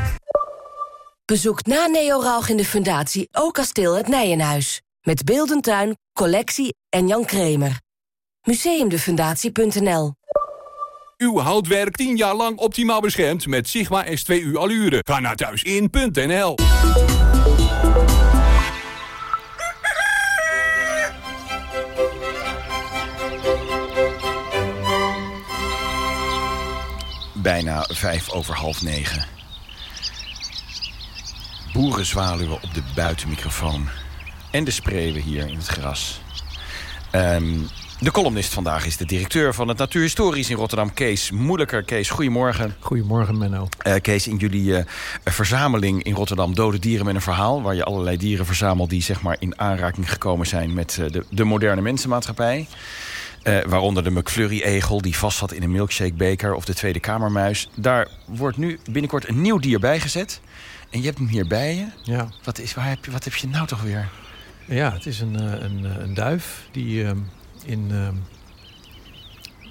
Bezoek na Neo Rauch in de Fundatie ook kasteel het Nijenhuis. Met Beeldentuin, collectie en Jan Kremer. Museumdefundatie.nl Uw houtwerk 10 jaar lang optimaal beschermd met Sigma S2U Allure. Ga naar thuisin.nl Bijna vijf over half negen boerenzwaluwen op de buitenmicrofoon. En de spreeuwen hier in het gras. Um, de columnist vandaag is de directeur van het Natuurhistorisch in Rotterdam, Kees Moeilijker. Kees, goedemorgen. Goedemorgen, Menno. Uh, Kees, in jullie uh, verzameling in Rotterdam, Dode Dieren met een Verhaal... waar je allerlei dieren verzamelt die zeg maar, in aanraking gekomen zijn... met uh, de, de moderne mensenmaatschappij. waaronder de McFlurry-egel die vast zat in een milkshakebeker... of de Tweede Kamermuis. Daar wordt nu binnenkort een nieuw dier bijgezet... En je hebt hem hier bij je. Ja. Wat, is, waar heb je, wat heb je nou toch weer? Ja, het is een, eh, een, eh, een duif die uh, in... Uh,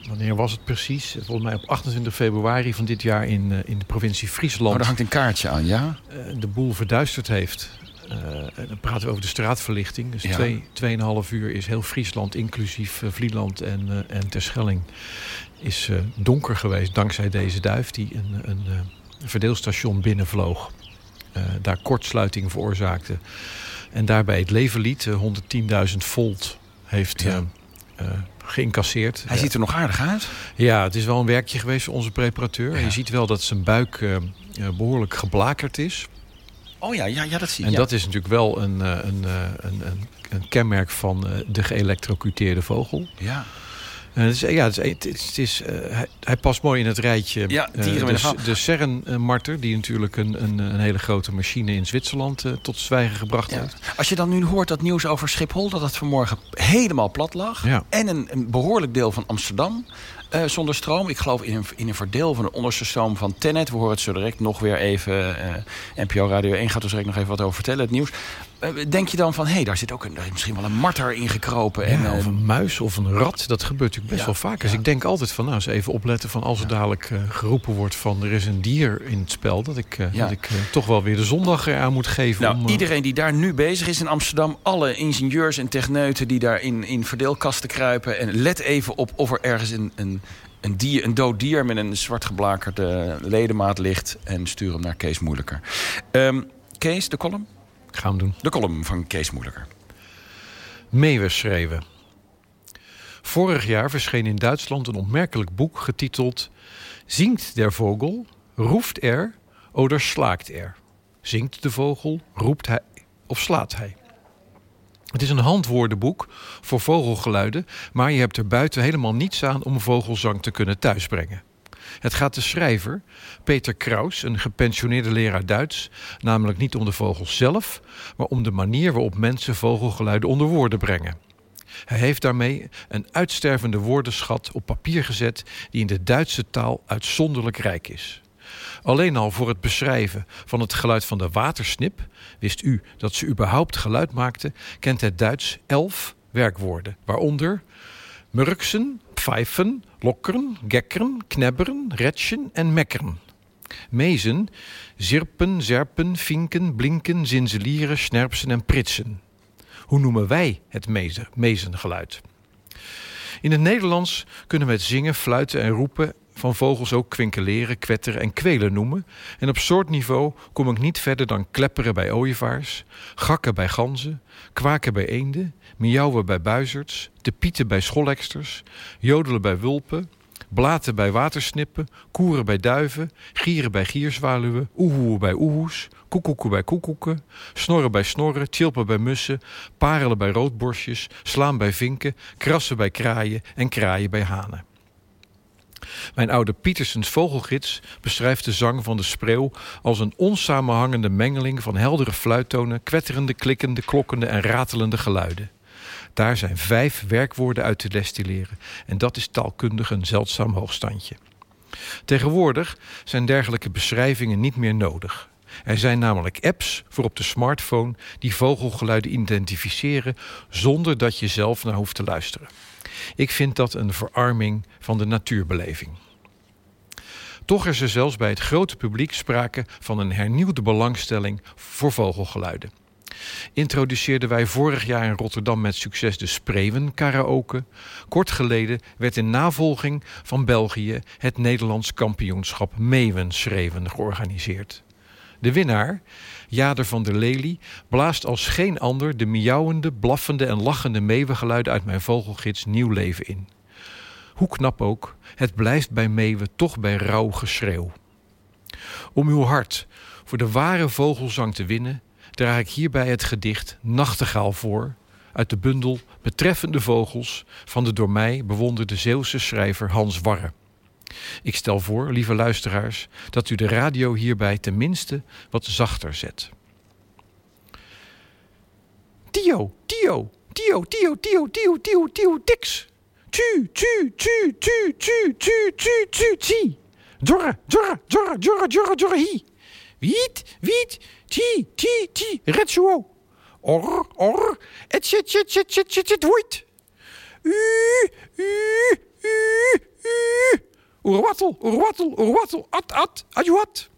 wanneer was het precies? Volgens mij op 28 februari van dit jaar in, uh, in de provincie Friesland. Oh, daar hangt een kaartje aan, ja? de boel verduisterd heeft. en dan praten we over de straatverlichting. Dus ja. twee, tweeënhalf uur is heel Friesland, inclusief Vlieland en, en Terschelling... is donker geweest dankzij deze duif die een, een, verdeelstation binnenvloog uh, daar kortsluiting veroorzaakte. En daarbij het leven liet, 110.000 volt, heeft ja. geïncasseerd. Hij ziet er nog aardig uit. Ja, het is wel een werkje geweest voor onze preparateur. Je ziet wel dat zijn buik behoorlijk geblakerd is. Oh ja, ja, ja dat zie je. En dat is natuurlijk wel een, een, een, een, een kenmerk van de geëlectrocuteerde vogel. Ja. Uh, dus, ja, het is, het is, uh, hij, hij, past mooi in het rijtje. Ja, dieren uh, de, de CERN-marter, die natuurlijk een, een, een, hele grote machine in Zwitserland tot zwijgen gebracht ja. heeft. Als je dan nu hoort dat nieuws over Schiphol, dat het vanmorgen helemaal plat lag. Ja. En een, een, behoorlijk deel van Amsterdam uh, zonder stroom. Ik geloof in een, in een verdeel van de onderste stroom van Tenet. We horen het zo direct nog weer even. NPO Radio 1 gaat er direct nog even wat over vertellen, het nieuws. Denk je dan van, hé, hey, daar zit ook een, misschien wel een marter in gekropen. Ja, en, of een muis of een rat. Dat gebeurt natuurlijk best wel vaak. Dus ik denk altijd van, nou, eens even opletten van als er dadelijk uh, geroepen wordt van er is een dier in het spel. Dat ik, uh, dat ik toch wel weer de zondag eraan moet geven. Nou, om, iedereen die daar nu bezig is in Amsterdam, alle ingenieurs en techneuten die daar in, in verdeelkasten kruipen. En let even op of er ergens een, een een, dier, een dood dier met een zwart geblakerde ledemaat ligt. En stuur hem naar Kees Moeilijker. Um, Kees, de column? Gaan we doen. De column van Kees Moeilijker. Meeuwen schreven. Vorig jaar verscheen in Duitsland een opmerkelijk boek getiteld... Zingt der vogel, roeft er, oder slaakt er. Zingt de vogel, roept hij of slaat hij. Het is een handwoordenboek voor vogelgeluiden, maar je hebt er buiten helemaal niets aan om vogelzang te kunnen thuisbrengen. Het gaat de schrijver, Peter Kraus, een gepensioneerde leraar Duits, namelijk niet om de vogels zelf, maar om de manier waarop mensen vogelgeluiden onder woorden brengen. Hij heeft daarmee een uitstervende woordenschat op papier gezet die in de Duitse taal uitzonderlijk rijk is. Alleen al voor het beschrijven van het geluid van de watersnip, wist u dat ze überhaupt geluid maakte, kent het Duits elf werkwoorden, waaronder murksen, pfeifen, lokkeren, gekkeren, knebberen, retschen en mekkeren. Mezen, zirpen, zerpen, vinken, blinken, zinzelieren, snerpsen en pritsen. Hoe noemen wij het mezen, mezengeluid? In het Nederlands kunnen we het zingen, fluiten en roepen van vogels ook kwinkeleren, kwetteren en kwelen noemen. En op soortniveau kom ik niet verder dan klepperen bij ooievaars, gakken bij ganzen, kwaken bij eenden, miauwen bij buizerds, te pieten bij scholeksters, jodelen bij wulpen, blaten bij watersnippen, koeren bij duiven, gieren bij gierzwaluwen, oehoeën bij oehoes, koekoeken bij koekoeken, snorren bij snorren, chilpen bij mussen, parelen bij roodborstjes, slaan bij vinken, krassen bij kraaien en kraaien bij hanen. Mijn oude Pietersens vogelgids beschrijft de zang van de spreeuw als een onsamenhangende mengeling van heldere fluittonen, kwetterende, klikkende, klokkende en ratelende geluiden. Daar zijn vijf werkwoorden uit te destilleren en dat is taalkundig een zeldzaam hoogstandje. Tegenwoordig zijn dergelijke beschrijvingen niet meer nodig. Er zijn namelijk apps voor op de smartphone die vogelgeluiden identificeren zonder dat je zelf naar hoeft te luisteren. Ik vind dat een verarming van de natuurbeleving. Toch is er zelfs bij het grote publiek sprake van een hernieuwde belangstelling voor vogelgeluiden. Introduceerden wij vorig jaar in Rotterdam met succes de Spreeuwen karaoke. Kort geleden werd in navolging van België het Nederlands kampioenschap Meeuwenschreeuwen georganiseerd. De winnaar, Jader van der Lelie, blaast als geen ander de miauwende, blaffende en lachende meeuwengeluiden uit mijn vogelgids nieuw leven in. Hoe knap ook, het blijft bij meeuwen toch bij rauw geschreeuw. Om uw hart voor de ware vogelzang te winnen, draag ik hierbij het gedicht Nachtegaal voor uit de bundel Betreffende Vogels van de door mij bewonderde Zeeuwse schrijver Hans Warre. Ik stel voor, lieve luisteraars, dat u de radio hierbij tenminste wat zachter zet. Tio, Tio, Tio, Tio, Tio, Tio, Tio, Tio, Tix. Tu, tu, tu, tu, tu, tu, tu, tu, ti. Jorre, jorre, jorre, jorre, jorre, jorre, hi. Wiet, wiet, ti, ti, ti, retsuo. Or, or, et, et, et, et, et, et, et, woit. U, u, u, u. Oerwattel, oerwattel, oerwattel, at, at, adjuat.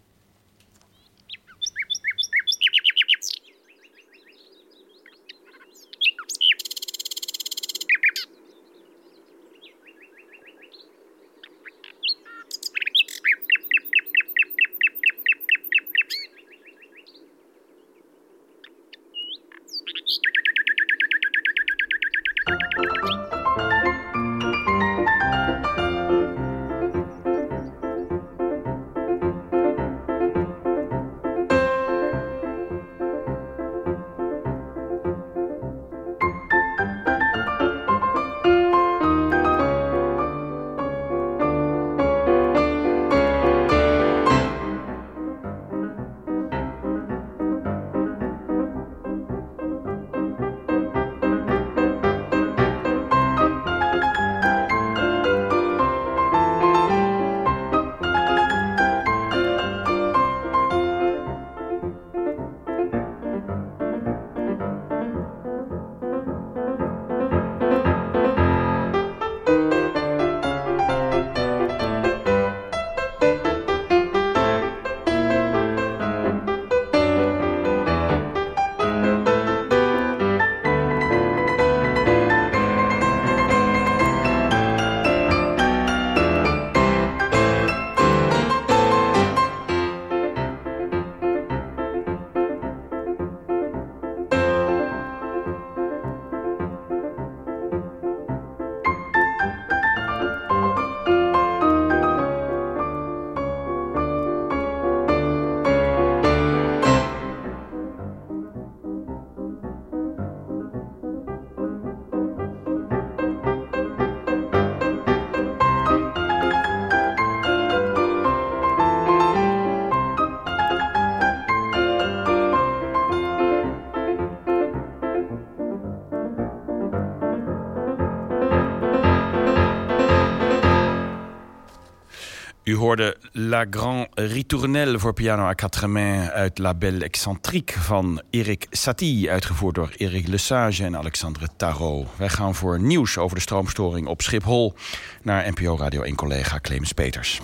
Hoorde La Grande Ritournelle voor piano à quatre mains uit La Belle Excentrique van Eric Satie, uitgevoerd door Eric Lesage en Alexandre Tarot. Wij gaan voor nieuws over de stroomstoring op Schiphol naar NPO Radio 1-collega Clemens Peters.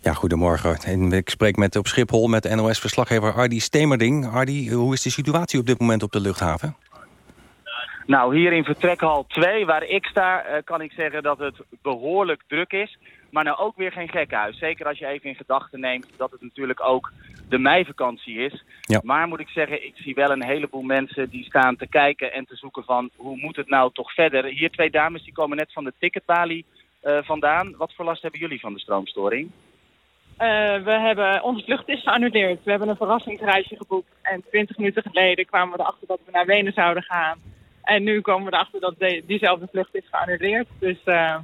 Ja, goedemorgen. Ik spreek met, op Schiphol met NOS-verslaggever Ardi Stemerding. Ardi, hoe is de situatie op dit moment op de luchthaven? Nou, hier in vertrekhal 2, waar ik sta, eh, kan ik zeggen dat het behoorlijk druk is. Maar nou ook weer geen gekkenhuis. Zeker als je even in gedachten neemt dat het natuurlijk ook de meivakantie is. Ja. Maar moet ik zeggen, ik zie wel een heleboel mensen die staan te kijken en te zoeken van hoe moet het nou toch verder. Hier twee dames die komen net van de ticketbalie uh, vandaan. Wat voor last hebben jullie van de stroomstoring? Uh, we hebben, onze vlucht is geannuleerd. We hebben een verrassingsreisje geboekt. En 20 minuten geleden kwamen we erachter dat we naar Wenen zouden gaan. En nu komen we erachter dat diezelfde vlucht is geannuleerd. Dus uh,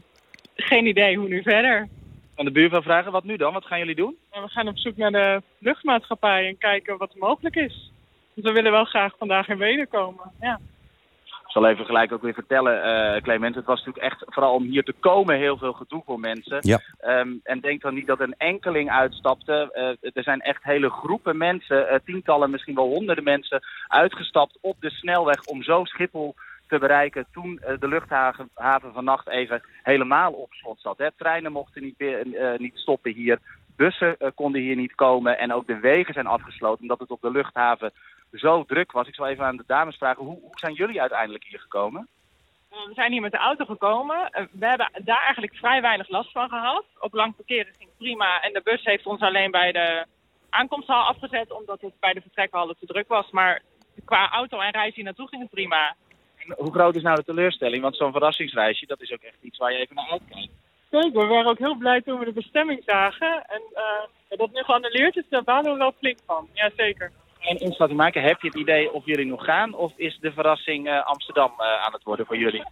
geen idee hoe nu verder. Aan de buurvrouw vragen, wat nu dan? Wat gaan jullie doen? we gaan op zoek naar de luchtmaatschappij en kijken wat er mogelijk is. Want we willen wel graag vandaag in Wenen komen, ja. Ik zal even gelijk ook weer vertellen, uh, Clement. Het was natuurlijk echt, vooral om hier te komen, heel veel gedoe voor mensen. Ja. Um, en denk dan niet dat een enkeling uitstapte. Uh, er zijn echt hele groepen mensen, uh, tientallen, misschien wel honderden mensen, uitgestapt op de snelweg om zo Schiphol te bereiken toen de luchthaven vannacht even helemaal op slot zat. Treinen mochten niet, niet stoppen hier. Bussen konden hier niet komen en ook de wegen zijn afgesloten omdat het op de luchthaven zo druk was. Ik zal even aan de dames vragen, hoe, hoe zijn jullie uiteindelijk hier gekomen? We zijn hier met de auto gekomen. We hebben daar eigenlijk vrij weinig last van gehad. Op lang parkeren ging prima en de bus heeft ons alleen bij de aankomsthal afgezet omdat het bij de vertrekhallen te druk was. Maar qua auto en reis hier naartoe ging het prima. Hoe groot is nou de teleurstelling? Want zo'n verrassingsreisje, dat is ook echt iets waar je even naar uitkijkt. Zeker, we waren ook heel blij toen we de bestemming zagen. En uh, dat nu geannuleerd is, daar waren we wel flink van. Jazeker. En inschatting maken, heb je het idee of jullie nog gaan? Of is de verrassing uh, Amsterdam uh, aan het worden voor jullie?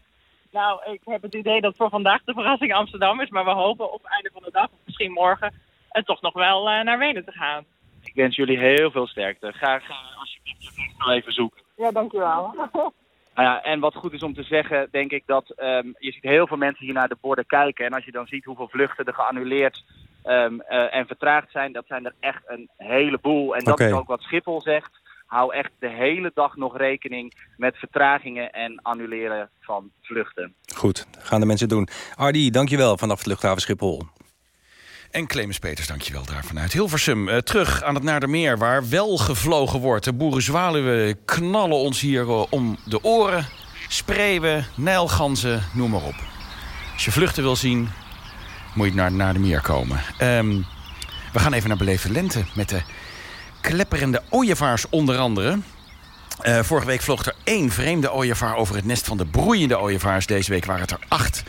Nou, ik heb het idee dat voor vandaag de verrassing Amsterdam is. Maar we hopen op het einde van de dag, of misschien morgen, en toch nog wel naar Wenen te gaan. Ik wens jullie heel veel sterkte. Ga, ga alsjeblieft je nog even zoeken. Ja, dankjewel. Nou ja, en wat goed is om te zeggen, denk ik dat um, je ziet heel veel mensen hier naar de borden kijken. En als je dan ziet hoeveel vluchten er geannuleerd um, uh, en vertraagd zijn, dat zijn er echt een heleboel. En dat okay. is ook wat Schiphol zegt. Hou echt de hele dag nog rekening met vertragingen en annuleren van vluchten. Goed, gaan de mensen doen. Ardi, dankjewel vanaf de luchthaven Schiphol. En Clemens Peters, dankjewel daar vanuit Hilversum. Uh, terug aan het Naardermeer, waar wel gevlogen wordt. De boerenzwaluwen knallen ons hier uh, om de oren. Spreeuwen, nijlganzen, noem maar op. Als je vluchten wil zien, moet je naar het Naardermeer komen. Um, we gaan even naar Beleefde Lente met de klepperende ooievaars onder andere. Uh, vorige week vloog er één vreemde ooievaar over het nest van de broeiende ooievaars. Deze week waren het er acht.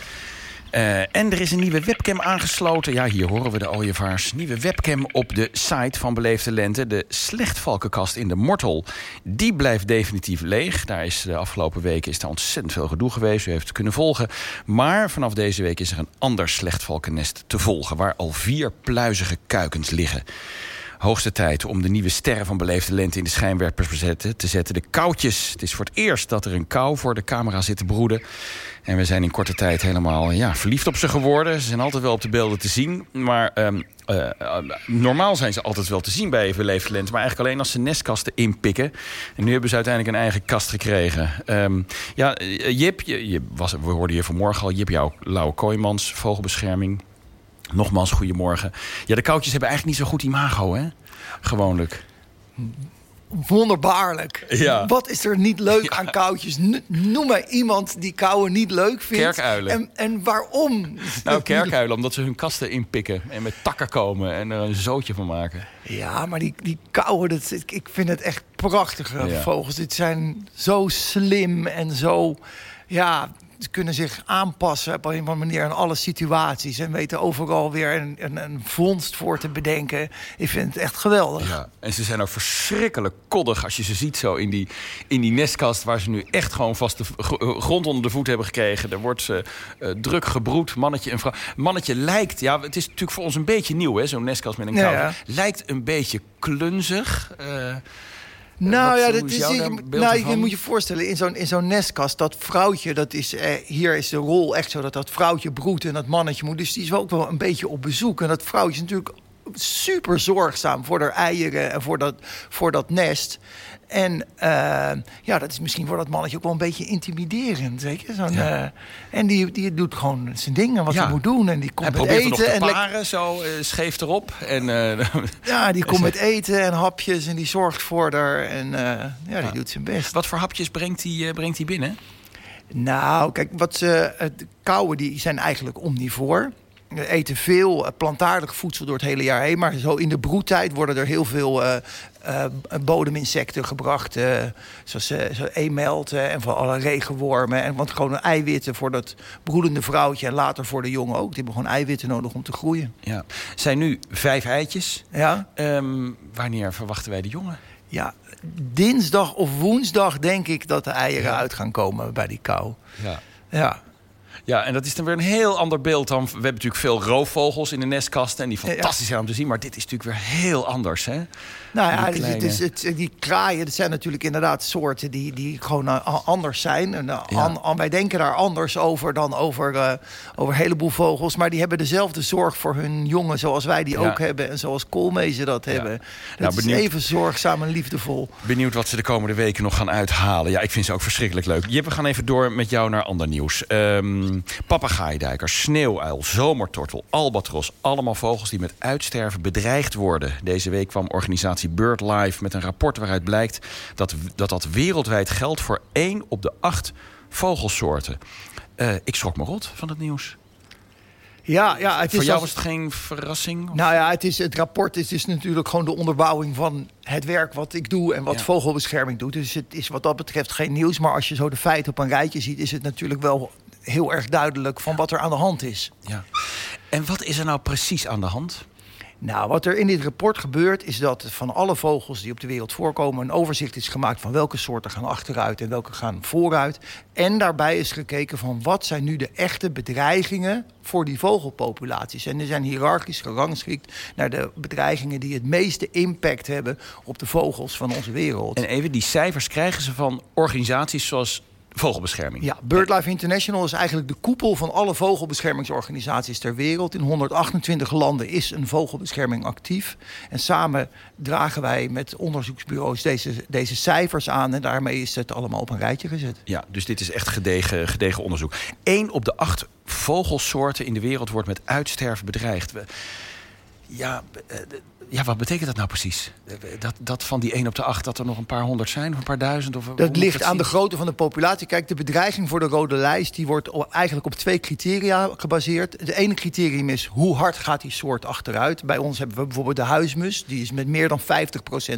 Uh, en er is een nieuwe webcam aangesloten. Ja, hier horen we de ooievaars. Nieuwe webcam op de site van Beleefde Lente. De slechtvalkenkast in de Mortel. Die blijft definitief leeg. Daar is de afgelopen weken is daar ontzettend veel gedoe geweest. U heeft het kunnen volgen. Maar vanaf deze week is er een ander slechtvalkennest te volgen... waar al vier pluizige kuikens liggen. Hoogste tijd om de nieuwe sterren van Beleefde Lente in de schijnwerpers te zetten. De koutjes. Het is voor het eerst dat er een kou voor de camera zit te broeden. En we zijn in korte tijd helemaal ja, verliefd op ze geworden. Ze zijn altijd wel op de beelden te zien. Maar uh, uh, normaal zijn ze altijd wel te zien bij Beleefde Lente. Maar eigenlijk alleen als ze nestkasten inpikken. En nu hebben ze uiteindelijk een eigen kast gekregen. Um, ja, Jip, je, was, we hoorden hier vanmorgen al. Jip, jouw Lauwe Kooijmans, vogelbescherming. Nogmaals, goedemorgen. Ja, de koutjes hebben eigenlijk niet zo goed imago, hè? Gewoonlijk. Wonderbaarlijk. Ja. Wat is er niet leuk ja. aan koutjes? Noem mij iemand die kouwen niet leuk vindt. Kerkuilen. En, en waarom? Nou, kerkuilen, omdat ze hun kasten inpikken en met takken komen en er een zootje van maken. Ja, maar die, die kauwen, dat, ik vind het echt prachtige ja. vogels. Dit zijn zo slim en zo... Ja, ze kunnen zich aanpassen op een of andere manier aan alle situaties. En weten overal weer een, een, een vondst voor te bedenken. Ik vind het echt geweldig. Ja, en ze zijn ook verschrikkelijk koddig als je ze ziet zo in die, in die nestkast... waar ze nu echt gewoon vast de grond onder de voet hebben gekregen. Er wordt uh, druk gebroed, mannetje en vrouw. Mannetje lijkt, ja, het is natuurlijk voor ons een beetje nieuw, hè, zo'n nestkast met een kou. Ja, ja. Lijkt een beetje klunzig... Uh, Nou Wat- ja, dat is is, daar beeld nou, je moet je voorstellen, in zo'n in zo'n nestkast, dat vrouwtje, dat is, eh, hier is de rol echt zo dat dat vrouwtje broedt en dat mannetje moet. Dus die is wel ook wel een beetje op bezoek. En dat vrouwtje is natuurlijk super zorgzaam voor haar eieren en voor dat, voor dat nest. En eh, ja, dat is misschien voor dat mannetje ook wel een beetje intimiderend. Zo'n, Ja. eh, en die, die doet gewoon zijn dingen wat Ja. hij moet doen. En die komt met eten. te en paren, zo eh, scheef erop. En, ja, die komt met eten en hapjes en die zorgt voor haar. En ja, die doet zijn best. Wat voor hapjes brengt hij brengt hij binnen? Nou, kijk, wat ze, de kauwen die zijn eigenlijk omnivoor. Eten veel eh, plantaardig voedsel door het hele jaar heen. Maar zo in de broedtijd worden er heel veel eh, eh, bodeminsecten gebracht. eh, zoals zo eemelten en van alle regenwormen. En want gewoon eiwitten voor dat broedende vrouwtje. En later voor de jongen ook. Die hebben gewoon eiwitten nodig om te groeien. Ja. zijn nu vijf eitjes. Ja. Ehm, wanneer verwachten wij de jongen? Ja, dinsdag of woensdag denk ik dat de eieren uit gaan komen bij die kou. Ja. Ja. Ja, en dat is dan weer een heel ander beeld dan... We hebben natuurlijk veel roofvogels in de nestkasten... en die fantastisch zijn om te zien. Maar dit is natuurlijk weer heel anders, hè? Nou ja, Die het is- het is, kleine- het, die kraaien, dat zijn natuurlijk inderdaad soorten die, die gewoon eh, anders zijn. En, eh, an- an- wij denken daar anders over dan over, eh, over een heleboel vogels. Maar die hebben dezelfde zorg voor hun jongen zoals wij die Ja. ook hebben. En zoals koolmezen dat hebben. Dat Nou, is benieuwd- even zorgzaam en liefdevol. Benieuwd wat ze de komende weken nog gaan uithalen. Ja, ik vind ze ook verschrikkelijk leuk. Jip, we gaan even door met jou naar ander nieuws. Ehm Papagaaidijker, sneeuwuil, zomertortel, albatros. Allemaal vogels die met uitsterven bedreigd worden. Deze week kwam organisatie BirdLife met een rapport waaruit blijkt... dat dat, dat wereldwijd geldt voor één op de acht vogelsoorten. Eh, ik schrok me rot van het nieuws. Ja, ja, het voor is jou als- was het geen verrassing? Nou ja, het, is, het rapport is dus natuurlijk gewoon de onderbouwing van het werk wat ik doe en wat Ja. vogelbescherming doet. Dus het is wat dat betreft geen nieuws. Maar als je zo de feiten op een rijtje ziet, is het natuurlijk wel heel erg duidelijk van wat er aan de hand is. Ja. En wat is er nou precies aan de hand? Nou, wat er in dit rapport gebeurt, is dat van alle vogels die op de wereld voorkomen, een overzicht is gemaakt van welke soorten gaan achteruit en welke gaan vooruit. En daarbij is gekeken van wat zijn nu de echte bedreigingen voor die vogelpopulaties. En die zijn hiërarchisch gerangschikt naar de bedreigingen die het meeste impact hebben op de vogels van onze wereld. En even, die cijfers krijgen ze van organisaties zoals Vogelbescherming. Ja, BirdLife International is eigenlijk de koepel van alle vogelbeschermingsorganisaties ter wereld. In 128 landen is een vogelbescherming actief. En samen dragen wij met onderzoeksbureaus deze, deze cijfers aan. En daarmee is het allemaal op een rijtje gezet. Ja, dus dit is echt gedegen, gedegen onderzoek. Eén op de acht vogelsoorten in de wereld wordt met uitsterven bedreigd. We- Ja, eh, ja, wat betekent dat nou precies? Dat, dat van die één op de acht dat er nog een paar honderd zijn of een paar duizend? Of, Dat ligt aan de grootte van de populatie. Kijk, de bedreiging voor de rode lijst die wordt eigenlijk op twee criteria gebaseerd. Het ene criterium is hoe hard gaat die soort achteruit. Bij ons hebben we bijvoorbeeld de huismus. Die is met meer dan 50%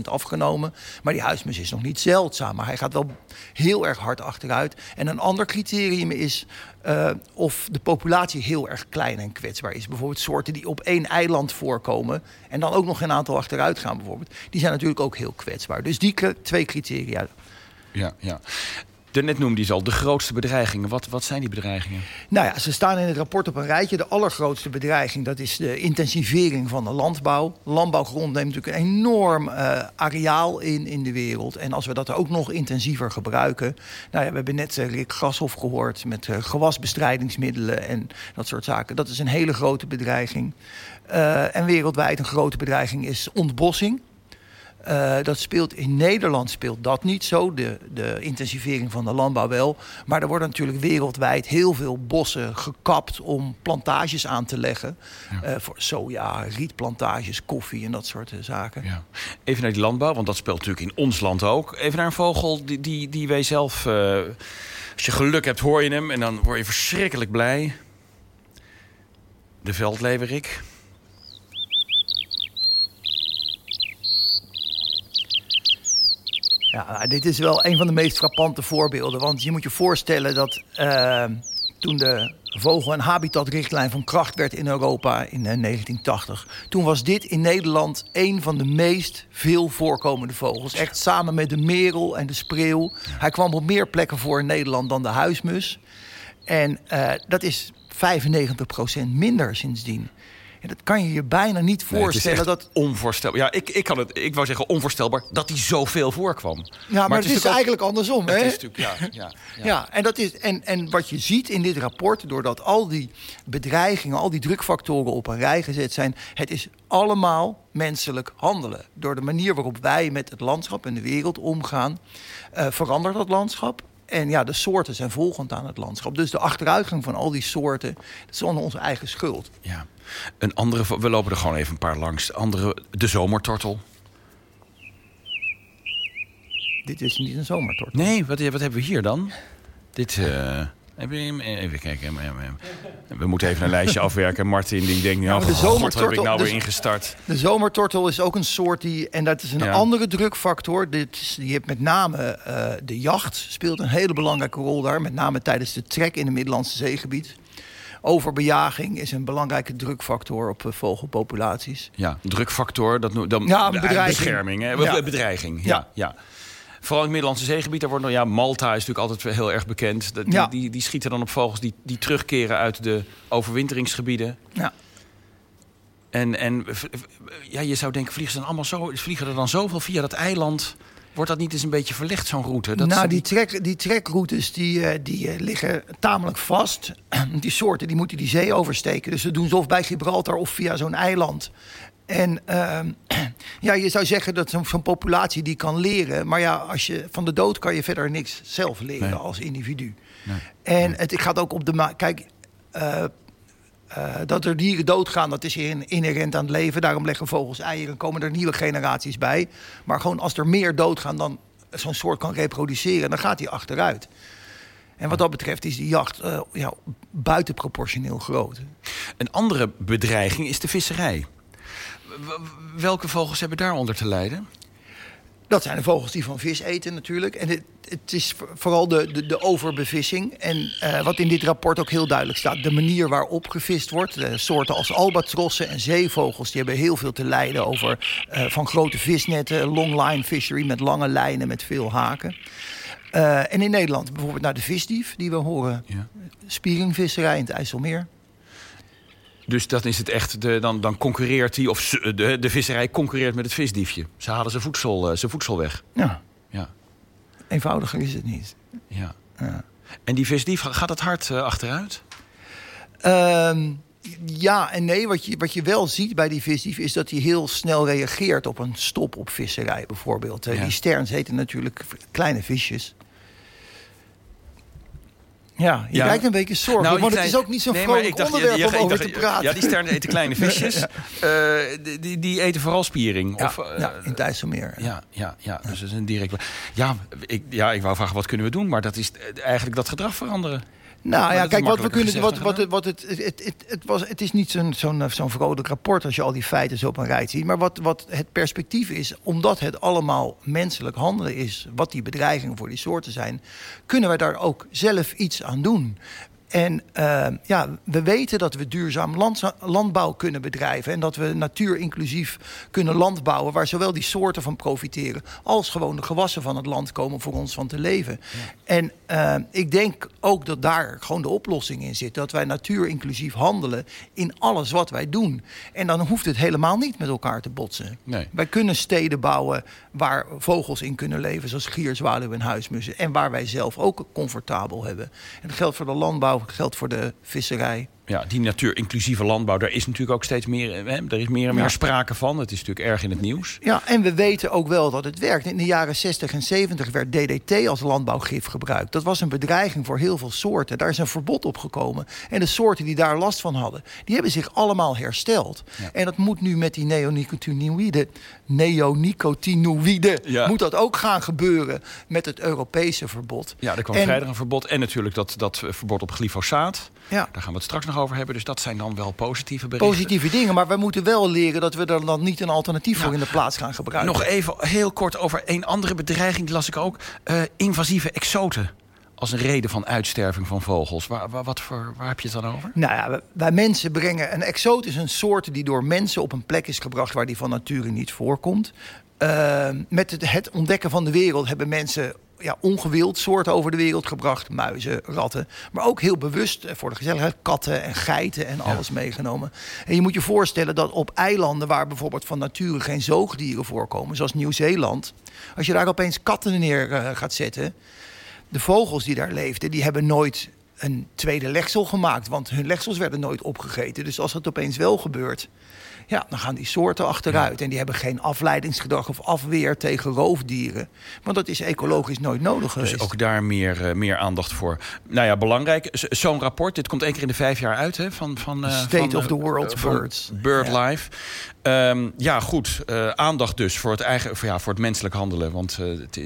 afgenomen. Maar die huismus is nog niet zeldzaam. Maar hij gaat wel heel erg hard achteruit. En een ander criterium is eh, of de populatie heel erg klein en kwetsbaar is. Bijvoorbeeld soorten die op één eiland voorkomen... en dan ook nog een aantal achteruit gaan bijvoorbeeld. Die zijn natuurlijk ook heel kwetsbaar. Dus die twee criteria Ja, ja. Daarnet noemde je ze al, de grootste bedreigingen. Wat, wat zijn die bedreigingen? Nou ja, ze staan in het rapport op een rijtje. De allergrootste bedreiging, dat is de intensivering van de landbouw. Landbouwgrond neemt natuurlijk een enorm eh, areaal in in de wereld. En als we dat ook nog intensiever gebruiken... Nou ja, we hebben net eh, Rick Grashoff gehoord met eh, gewasbestrijdingsmiddelen en dat soort zaken. Dat is een hele grote bedreiging. Eh, en wereldwijd een grote bedreiging is ontbossing. Eh, dat speelt in Nederland speelt dat niet zo, de, de intensivering van de landbouw wel. Maar er worden natuurlijk wereldwijd heel veel bossen gekapt om plantages aan te leggen. Eh, voor soja, rietplantages, koffie en dat soort zaken. Ja. Even naar die landbouw, want dat speelt natuurlijk in ons land ook. Even naar een vogel die, die, die wij zelf... als je geluk hebt, hoor je hem en dan word je verschrikkelijk blij. De veldleverik. Ja, dit is wel een van de meest frappante voorbeelden. Want je moet je voorstellen dat eh, toen de vogel- en habitatrichtlijn van kracht werd in Europa in eh, 1980... toen was dit in Nederland een van de meest veel voorkomende vogels. Echt samen met de merel en de spreeuw. Hij kwam op meer plekken voor in Nederland dan de huismus. En eh, dat is 95% minder sindsdien. En dat kan je je bijna niet Nee, het is voorstellen. dat, onvoorstelbaar. Ja, ik, ik, kan het, ik wou zeggen onvoorstelbaar dat die zoveel voorkwam. ja, maar, het is, ook- eigenlijk andersom. Het hè? is natuurlijk, ja, ja, Ja, ja. en, dat is, en, en wat je ziet in dit rapport, doordat al die bedreigingen, al die drukfactoren op een rij gezet zijn, het is allemaal menselijk handelen. Door de manier waarop wij met het landschap en de wereld omgaan, eh, verandert dat landschap. En ja, de soorten zijn volgend aan het landschap. Dus de achteruitgang van al die soorten, dat is onder onze eigen schuld. Ja. Een andere, we lopen er gewoon even een paar langs. Andere, de zomertortel. Dit is niet een zomertortel. Nee, wat, wat hebben we hier dan? Dit, eh? Even kijken. eh, eh, We moeten even een lijstje afwerken. Martin die denkt, nou, maar de god, wat heb ik nou weer ingestart? De zomertortel is ook een soort die, en dat is een Ja. andere drukfactor. Dit, is- je hebt met name eh, de jacht speelt een hele belangrijke rol daar. Met name tijdens de trek in het Middellandse zeegebied. Overbejaging is een belangrijke drukfactor op eh, vogelpopulaties. Ja, drukfactor. Dat, dan, Ja, eh, bedreiging. Bescherming, hè? Ja. Be- Bedreiging, ja. ja. Vooral in het Middellandse zeegebied, daar wordt nog, ja, Malta is natuurlijk altijd heel erg bekend. Dat- Die, Ja. die, die schieten dan op vogels die, die terugkeren uit de overwinteringsgebieden. Ja. En, en ja, je zou denken, vliegen, ze dan allemaal zo, vliegen er dan zoveel via dat eiland? Wordt dat niet eens een beetje verlegd, zo'n route? Dat nou, die, trek, die trekroutes die, eh, die eh, liggen tamelijk vast. die soorten die moeten die zee oversteken. Dus ze doen ze of bij Gibraltar of via zo'n eiland. En ehm, ja, je zou zeggen dat zo'n populatie die kan leren. Maar ja, als je, van de dood kan je verder niks zelf leren Nee. als individu. Nee. En het gaat ook op de... ma- Kijk, eh, eh, dat er dieren doodgaan, dat is in- inherent aan het leven. Daarom leggen vogels eieren, komen er nieuwe generaties bij. Maar gewoon als er meer doodgaan dan zo'n soort kan reproduceren... dan gaat die achteruit. En wat dat betreft is die jacht eh, ja, buitenproportioneel groot. Een andere bedreiging is de visserij. Welke vogels hebben daaronder te lijden? Dat zijn de vogels die van vis eten natuurlijk. En het, het is voor- vooral de, de, de overbevissing. En eh, wat in dit rapport ook heel duidelijk staat... de manier waarop gevist wordt. De soorten als albatrossen en zeevogels... die hebben heel veel te lijden over eh, van grote visnetten... longline fishery met lange lijnen met veel haken. Eh, en in Nederland bijvoorbeeld naar de visdief die we horen. Spieringvisserij in het IJsselmeer. Dus dat is het echt, de, dan, dan concurreert die, of de, de visserij concurreert met het visdiefje. Ze halen zijn voedsel, eh, zijn voedsel weg. Ja. Ja. Eenvoudiger is het niet. Ja. Ja. En die visdief, gaat het hard eh, achteruit? Ehm, ja en nee. Wat je, wat je wel ziet bij die visdief is dat hij heel snel reageert op een stop op visserij bijvoorbeeld. Eh, Ja. Die sterns heten natuurlijk kleine visjes. Ja, je Ja. kijkt een beetje zorgelijk, Nou, want klein- het is ook niet zo'n Nee, vrolijk ik dacht, onderwerp je- je- om over dacht- te praten. Ja, die sterren eten kleine visjes. Ja. Eh, die- die, eten vooral spiering. Ja, of, eh, ja, in het IJsselmeer. Ja, ja, ja, dus dat is een direct... Ja ik, ja, ik wou vragen, wat kunnen we doen? Maar dat is eh, eigenlijk dat gedrag veranderen. Nou ja, kijk, wat we kunnen. Wat, wat, wat het, het, het, het, was, het is niet zo'n zo'n zo'n vrolijk rapport als je al die feiten zo op een rij ziet. Maar wat, wat het perspectief is, omdat het allemaal menselijk handelen is, wat die bedreigingen voor die soorten zijn, kunnen wij daar ook zelf iets aan doen. En eh, ja, we weten dat we duurzaam landbouw kunnen bedrijven. En dat we natuurinclusief kunnen landbouwen. Waar zowel die soorten van profiteren. als gewoon de gewassen van het land komen voor ons van te leven. En eh, ik denk ook dat daar gewoon de oplossing in zit. Dat wij natuurinclusief handelen in alles wat wij doen. En dan hoeft het helemaal niet met elkaar te botsen. Nee. Wij kunnen steden bouwen waar vogels in kunnen leven, zoals gier, zwaluw en huismussen. En waar wij zelf ook comfortabel hebben. En dat geldt voor de landbouw, geldt voor de visserij. Ja, die natuurinclusieve landbouw, daar is natuurlijk ook steeds meer, eh, hè, er is meer en meer Ja. sprake van. Het is natuurlijk erg in het nieuws. Ja, en we weten ook wel dat het werkt. In de jaren 60 en 70 werd DDT als landbouwgif gebruikt. Dat was een bedreiging voor heel veel soorten. Daar is een verbod op gekomen. En de soorten die daar last van hadden, die hebben zich allemaal hersteld. En dat moet nu met die neonicotinoïden, neonicotinoïden, Ja. moet dat ook gaan gebeuren met het Europese verbod. Ja, er kwam En- vrijdag een verbod. En natuurlijk dat, dat verbod op glyfosaat. Ja. Daar gaan we het straks nog over hebben. Dus dat zijn dan wel positieve berichten. Positieve dingen, maar we moeten wel leren dat we er dan niet een alternatief voor in de plaats gaan gebruiken. Nog even heel kort over een andere bedreiging, die las ik ook. Eh, invasieve exoten. Als een reden van uitsterving van vogels. Waar, waar, wat voor, waar heb je het dan over? Nou ja, wij- mensen brengen een exoot is een soort die door mensen op een plek is gebracht waar die van nature niet voorkomt. Eh, met het, het ontdekken van de wereld hebben mensen ja, ongewild soorten over de wereld gebracht. Muizen, ratten. Maar ook heel bewust eh, voor de gezelligheid katten en geiten en alles meegenomen. En je moet je voorstellen dat op eilanden waar bijvoorbeeld van nature geen zoogdieren voorkomen, zoals Nieuw-Zeeland, als je daar opeens katten neer eh, gaat zetten, de vogels die daar leefden, die hebben nooit een tweede legsel gemaakt, want hun legsels werden nooit opgegeten. Dus als het opeens wel gebeurt, ja, dan gaan die soorten achteruit. En die hebben geen afleidingsgedrag of afweer tegen roofdieren. Want dat is ecologisch nooit nodig geweest. Dus ook daar meer, uh, meer aandacht voor. Nou ja, belangrijk. Zo'n rapport, dit komt één keer in de vijf jaar uit. Hè, van, van, uh, State van, of the World uh, Birds. BirdLife. Ja. Um, ja, goed. aandacht dus voor het, eigen, voor, ja, voor het menselijk handelen. Want het,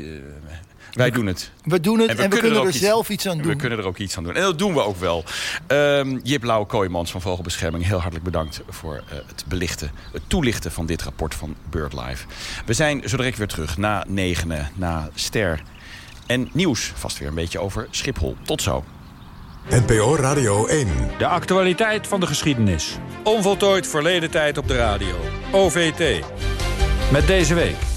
wij doen het. We doen het en we, en we kunnen, kunnen, er, er zelf iets aan doen. We kunnen er ook iets aan doen. En dat doen we ook wel. Um, Jip Lauw Kooijmans van Vogelbescherming, heel hartelijk bedankt voor uh, het belichten, het toelichten van dit rapport van BirdLife. We zijn zo direct weer terug na negenen, na Ster. En nieuws, vast weer een beetje over Schiphol. Tot zo. NPO Radio 1. De actualiteit van de geschiedenis. Onvoltooid verleden tijd op de radio. OVT. Met deze week.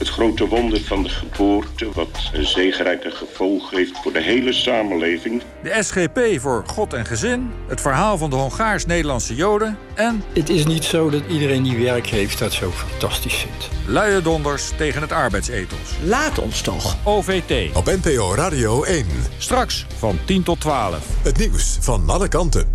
Het grote wonder van de geboorte, wat een zegerijke gevolg heeft voor de hele samenleving. De SGP voor God en Gezin, het verhaal van de Hongaars-Nederlandse Joden en... Het is niet zo dat iedereen die werk heeft dat zo fantastisch vindt. Luie donders tegen het arbeidsethos. Laat ons toch. OVT. Op NPO Radio 1. Straks van 10 tot 12. Het nieuws van alle kanten.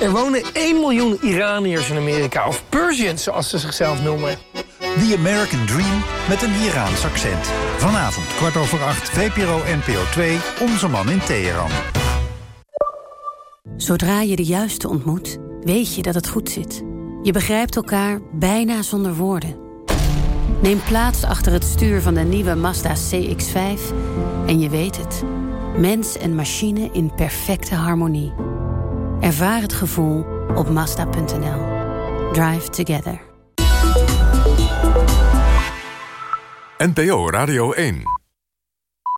Er wonen 1 miljoen Iraniërs in Amerika, of Persians zoals ze zichzelf noemen. The American Dream met een Iraans accent. Vanavond kwart over acht, VPRO NPO 2, Onze man in Teheran. Zodra je de juiste ontmoet, weet je dat het goed zit. Je begrijpt elkaar bijna zonder woorden. Neem plaats achter het stuur van de nieuwe Mazda CX-5 en je weet het. Mens en machine in perfecte harmonie. Ervaar het gevoel op Mazda.nl. Drive together. NPO Radio 1.